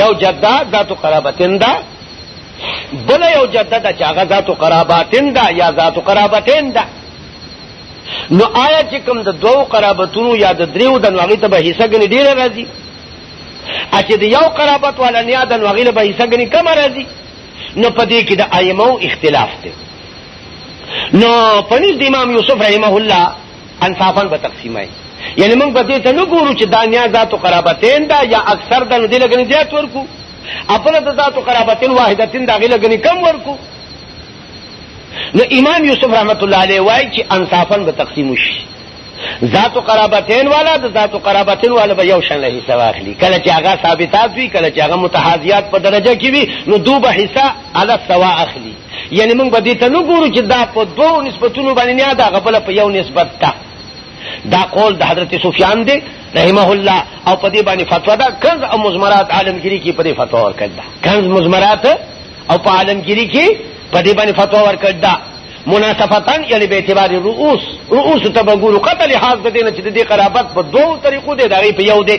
یو جدا ذات قرابتین دا بل یو جدا دا چې هغه ذات قرابتین دا یا ذات قرابتین دا نو آیا چې کوم د دوو قرابتونو یا د دریو د نوغی ته به حصہ غنی ډیر راځي اچې د یو قرابت والا نیا د نوغی له به حصہ غنی کم راځي نو پدې کې د ائمو اختلاف دی نو پنځ د امام یوسف رحمه الله انصافا به تقسیمای یعنی موږ به دې ته نه ګورو چې دا نیا ذات او قرابتین دا یا اکثر د نو دې لګنې زیات ورکو خپل د ذات او قرابتین واحدتین دا غي لګنې کم ورکو نو امام یوسف رحمت الله علیه وای چې انصافا به تقسیم شي ذات او قرابتین والا د ذات او قرابتین والا به یو شان له حصہ واخلي کله چې هغه ثابتات وي کله چې هغه متحازیات په درجه کې وي نو دوه حصہ علی سوا اخلي یعنی موږ به دې ته نه ګورو چې دا په دوو نسبتونو باندې نه دا غبل په یو نسبت ده دا قول د حضرت سفیان دی رحمه الله او په دې باندې فتوا ده کنز او مزمرات عالمگیری کې په دې فتوا ورکړه ده کنز مزمرات او په عالمگیری کې په دې باندې فتوا ورکړه ده مناسبتا یعنی به اعتبار رؤوس رؤوس تبغور قتل حاضر دینه چې د دې قرابت په دوو طریقو دی دا په یو دی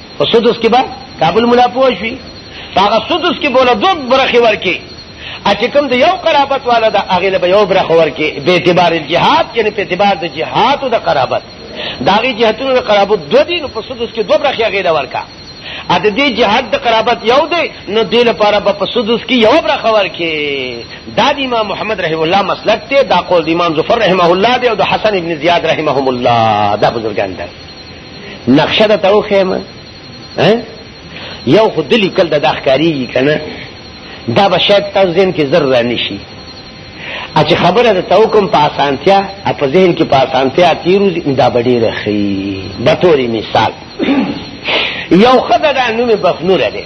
په سدس کې به کابل مولا پوه شي هغه سدس کې بوله دوه برخې ورکې چې کوم د یو قرابت والا د هغه له یو برخه ورکې به اعتبار الجهاد یعنی په اعتبار د جهاد او د قرابت داغي جهتونو د قرابت دوه دي نو په سدس کې دوه برخې هغه له ورکا ا د دې جهاد د قرابت یو دی نو دې لپاره به په سدس کې یو برخه ورکې دا د امام محمد رحم الله مسلک ته دا قول د امام ظفر رحمه الله دی او د حسن ابن زیاد رحمهم الله دا بزرګان دي نقشه د تو خیمه یو خود دلی کل د داخکاری کنه دا به شاید تاسو ذهن کې زر رانی شي چې خبره د تو کوم په اسانتیا په ذهن کې په اسانتیا تیرو دا به ډیره خي به توري مثال یو خدای دا نوم بخنور دی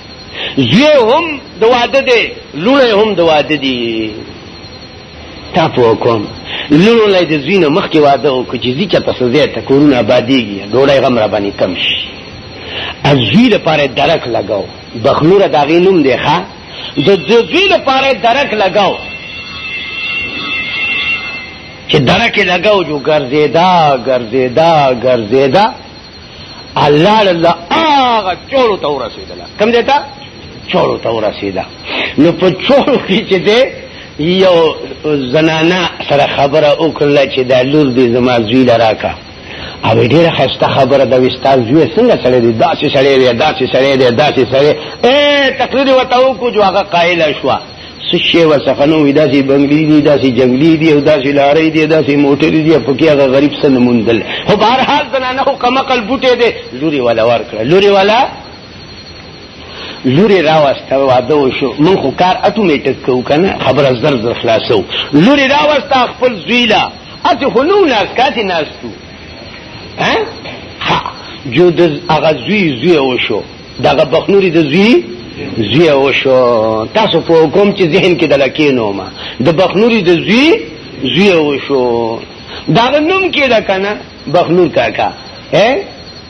زوی هم د واده دی لونه هم د واده دی تا په کوم لونه لای د زوی نه مخکې واده او چې زی چې تاسو زه ته کورونه آبادیږي ډوړای غم را باندې کم شي ازوی لپاره درک لگاو بخلوره داغی نوم دی ښا د زوی لپاره درک لگاو چې درک لگاو جو ګرځیدا ګرځیدا ګرځیدا الله الله هغه چورو ته ورسېدل کوم دې ته چورو ته ورسېدا نو په چورو کې چې دې یو زنانا سره خبره وکړه چې دا لور دې زما زوی لراکا او ډیره خسته خبره د وستاز زوی څنګه سره دې داسې سره دې داسې سره دې داسې سره اے تقریر وتاو کو جو هغه قائل شو څه شی وسخه نو دا سي بنگلي دي دا سي جنگلي دي او دا سي لارې دي دا سي موټر دي په کې هغه غریب سن مندل خو بهر حال زنا نه کم عقل بوټي دي لوري والا ور کړ لوري والا لوري راوسته واده وشو من خو کار اتوماتیک کو کنه خبره زر زر خلاصو لوري راوسته خپل زویلا اته خو نو ناس کاتي ناس تو ها جو د هغه زوی زوی وشو دغه بخنوري د زوی زوی او شو تاسو په کوم چې ذهن کې د لکینو ما د بخنوري د زوی زوی او شو دا نوم کې دا کنه بخنور کاکا اے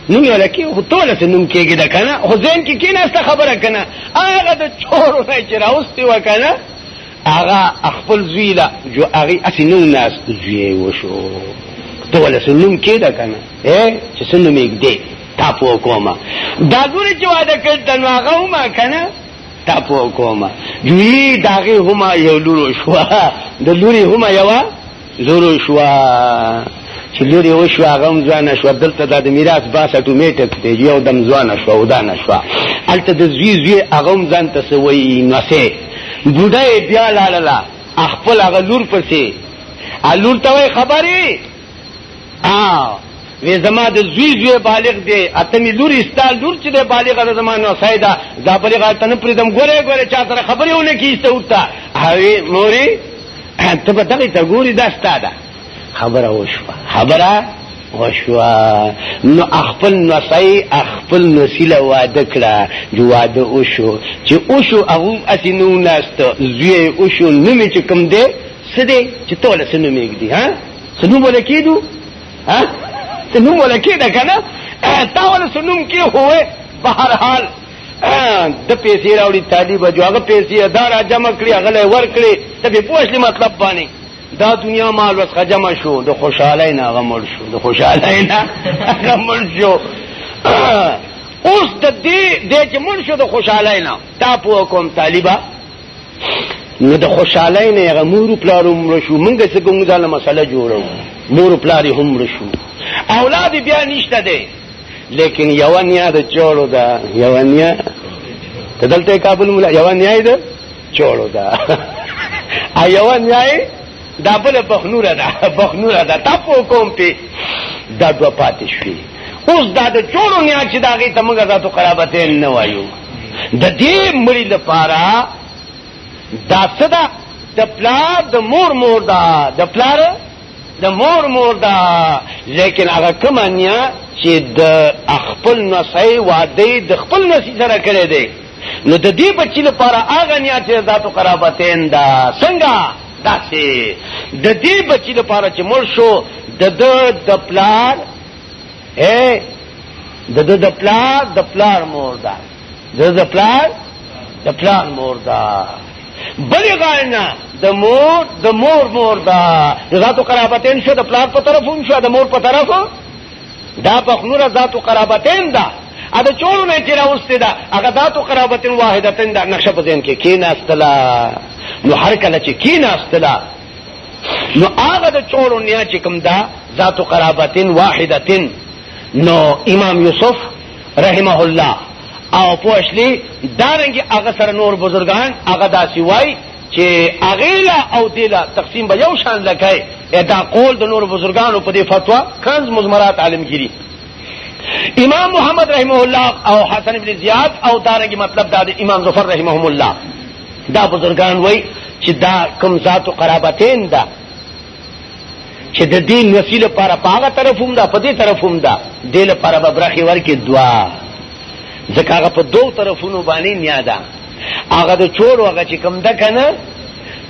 نوم یې لکه خو ټول څه نوم کېږي دا کنه خو ځین کې کینه است خبره کنه هغه د چورو نه چې راوستي و کنه هغه خپل زوی لا جو هغه اسی نوم ناس زوی و شو ټول څه نوم کې دا کنه اے چې څه نوم یې دی تاپو کوما دا ګوري چې واده کړ تنو هغه ما کنه تاپو کوما دوی داغه هما یو لورو شو د لوري هما یو لورو شو چې لوري و شو هغه ځوان شو دلته د میراث باسه ټو میټک دی یو دم ځوان شو او دا نه شو الته د زوی زوی هغه ځان ته سوي نسه بډای بیا لاله خپل هغه لور پسې الور ته خبرې ها وې زما د زوی زوی بالغ دی اتمې لور استا لور چې د بالغ د زمانو سیدا زابلی غا تن پریدم ګوره ګوره چا سره خبرې ونه کیسته ورته هوی موري ته به دغه ته ګوري دا ستاده خبره وشوه خبره وشوا نو خپل نسای خپل نسیله واده کړه جو واده وشو چې وشو هغه اسینو ناست زوی وشو نو می چې کوم دی سده چې توله سنو میګ دی ها سنوم ولا كيدو ها سنوم ولا كيدا كان تاول سنوم كي هو بحر حال د پیسې راوړي طالب جو هغه پیسې ادار جمع کړي هغه لې ور کړي ته به پوښلي مطلب باندې دا دنیا مال وسخه جمع شو د خوشاله نه غمل شو د خوشاله نه غمل شو اوس د دې د جمن شو د خوشاله نه تا په کوم طالبہ نو د خوشحالۍ نه هغه مور پلار هم مړ شو مونږ څه کوم ځاله مسله جوړو مور پلار هم مړ شو اولاد بیا نشته دی لیکن یو نیا د چولو دا یو نیا ته دلته کابل مولا یو نیا ده چولو دا ا یو نیا دا بل بخنوره ده بخنوره ده تا په کوم په دا دوا پاتې شوی اوس دا د جوړو نه چې دا غي تمګه ذاتو قرابت نه وایو د دې مړي لپاره دا صدا د پلار د مور مور دا د پلار د مور مور دا لیکن هغه کمانیا چې د خپل نسای واده د خپل نسی سره کړی دی نو د دې بچی لپاره هغه نیا چې ذات قرابتین دا څنګه داسې د دې بچی لپاره چې مړ شو د د د پلار اے د د د پلار د پلار مور دا د د پلار د پلار مور دا بلې غاینه د مور د مور مور دا ذات قرابتین شو د پلار په طرف هم شو د مور په طرف دا په خلوره ذات قرابتین دا ا د چولو نه چې راوستي دا هغه ذات قرابتین واحدتین دا نقشه په ذهن کې کی ناستلا نو هر کله چې کی ناستلا نو هغه د چولو نه چې کوم دا ذات قرابتین واحدتین نو امام یوسف رحمه الله او پوښلی دارنګي هغه سره نور بزرگان هغه داسي وای چې اغیلا او دیلا تقسیم به یو شان لکای دا قول د نور بزرګانو په دې فتوا کنز مزمرات عالمگیری امام محمد رحمه الله او حسن ابن زیاد او دارنګ مطلب دا د امام ظفر رحمهم الله دا بزرګان وای چې دا کم ذات قرابتین دا چې د دې نفي لپاره په هغه طرف هم ده په دې طرف هم ده دې لپاره به برخې ورکې دوا ځکه هغه په دوو طرفونو باندې نیا ده هغه د چور هغه چې کم ده که نه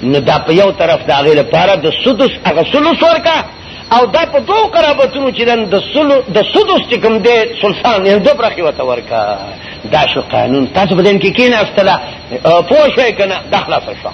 نو دا په یو طرف د هغې لپاره د سدس هغه سلس ورکه او دا په دوو قرابتونو چې دن د سدس چې کوم دی سلسان یې دوه برخې ورته ورکه دا شو قانون تاسو په دې کې کېناستله پوه شوئ که نه دا خلاصه شوه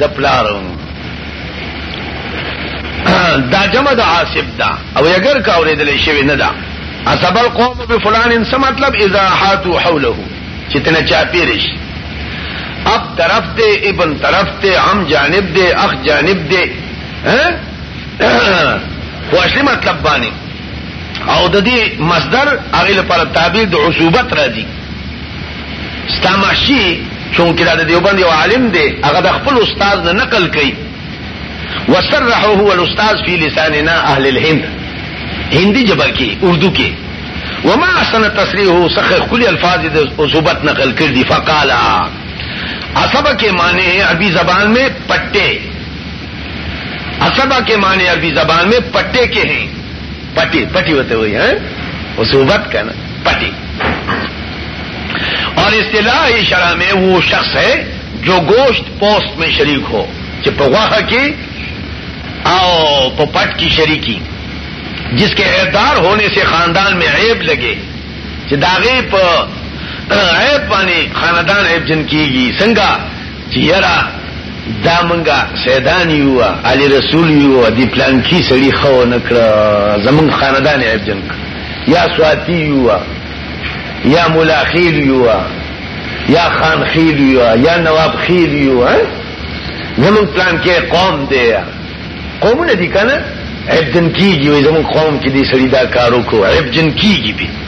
د پلار دا جمع د عاصب دا او اگر کا اوریدل شوی نه دا عصب القوم بفلان څه مطلب اذا حاتو حوله چې تنه چا پیرش اب طرف دے ابن طرف دے ام جانب دے اخ جانب دے خو اصلي مطلب باندې او د دې مصدر هغه لپاره تعبیر د عصوبت راځي ستا محشی چونکه دا د دیوبند یو عالم دی هغه د خپل استاد نه نقل کوي وسرحه هو الاستاذ فی لساننا اهل الهند هندی جبه کې اردو کې وما احسن تصریحه سخه کلی الفاظ د زوبت نقل کړ دی فقال اسب کے معنی ہے عربی زبان میں پٹے اسبا کے معنی عربی زبان میں پٹے کے ہیں پټي پټي وته وي ها وصوبت کنه پټي اور اصطلاح شرع میں وہ شخص ہے جو گوشت پوسٹ میں شریک ہو چې په غوخه کې او په پټ کې شریکی جس کے اعدار ہونے سے خاندان میں عیب لگے چې داغه په عیب باندې خاندان عیب جن کیږي څنګه چی یرا دا منګه سیدان یو علی رسول یو دی پلان کی سړی خو نکړه زمون خاندان عیب جن یا سواتی یو یا مولا خیل یو یا خان خیل یو یا نواب خیل یو زمون پلان کې قوم دی قومونه دي کنه عیب جن کیږي زمون قوم کې دي سړی دا کارو کو عیب جن کیږي به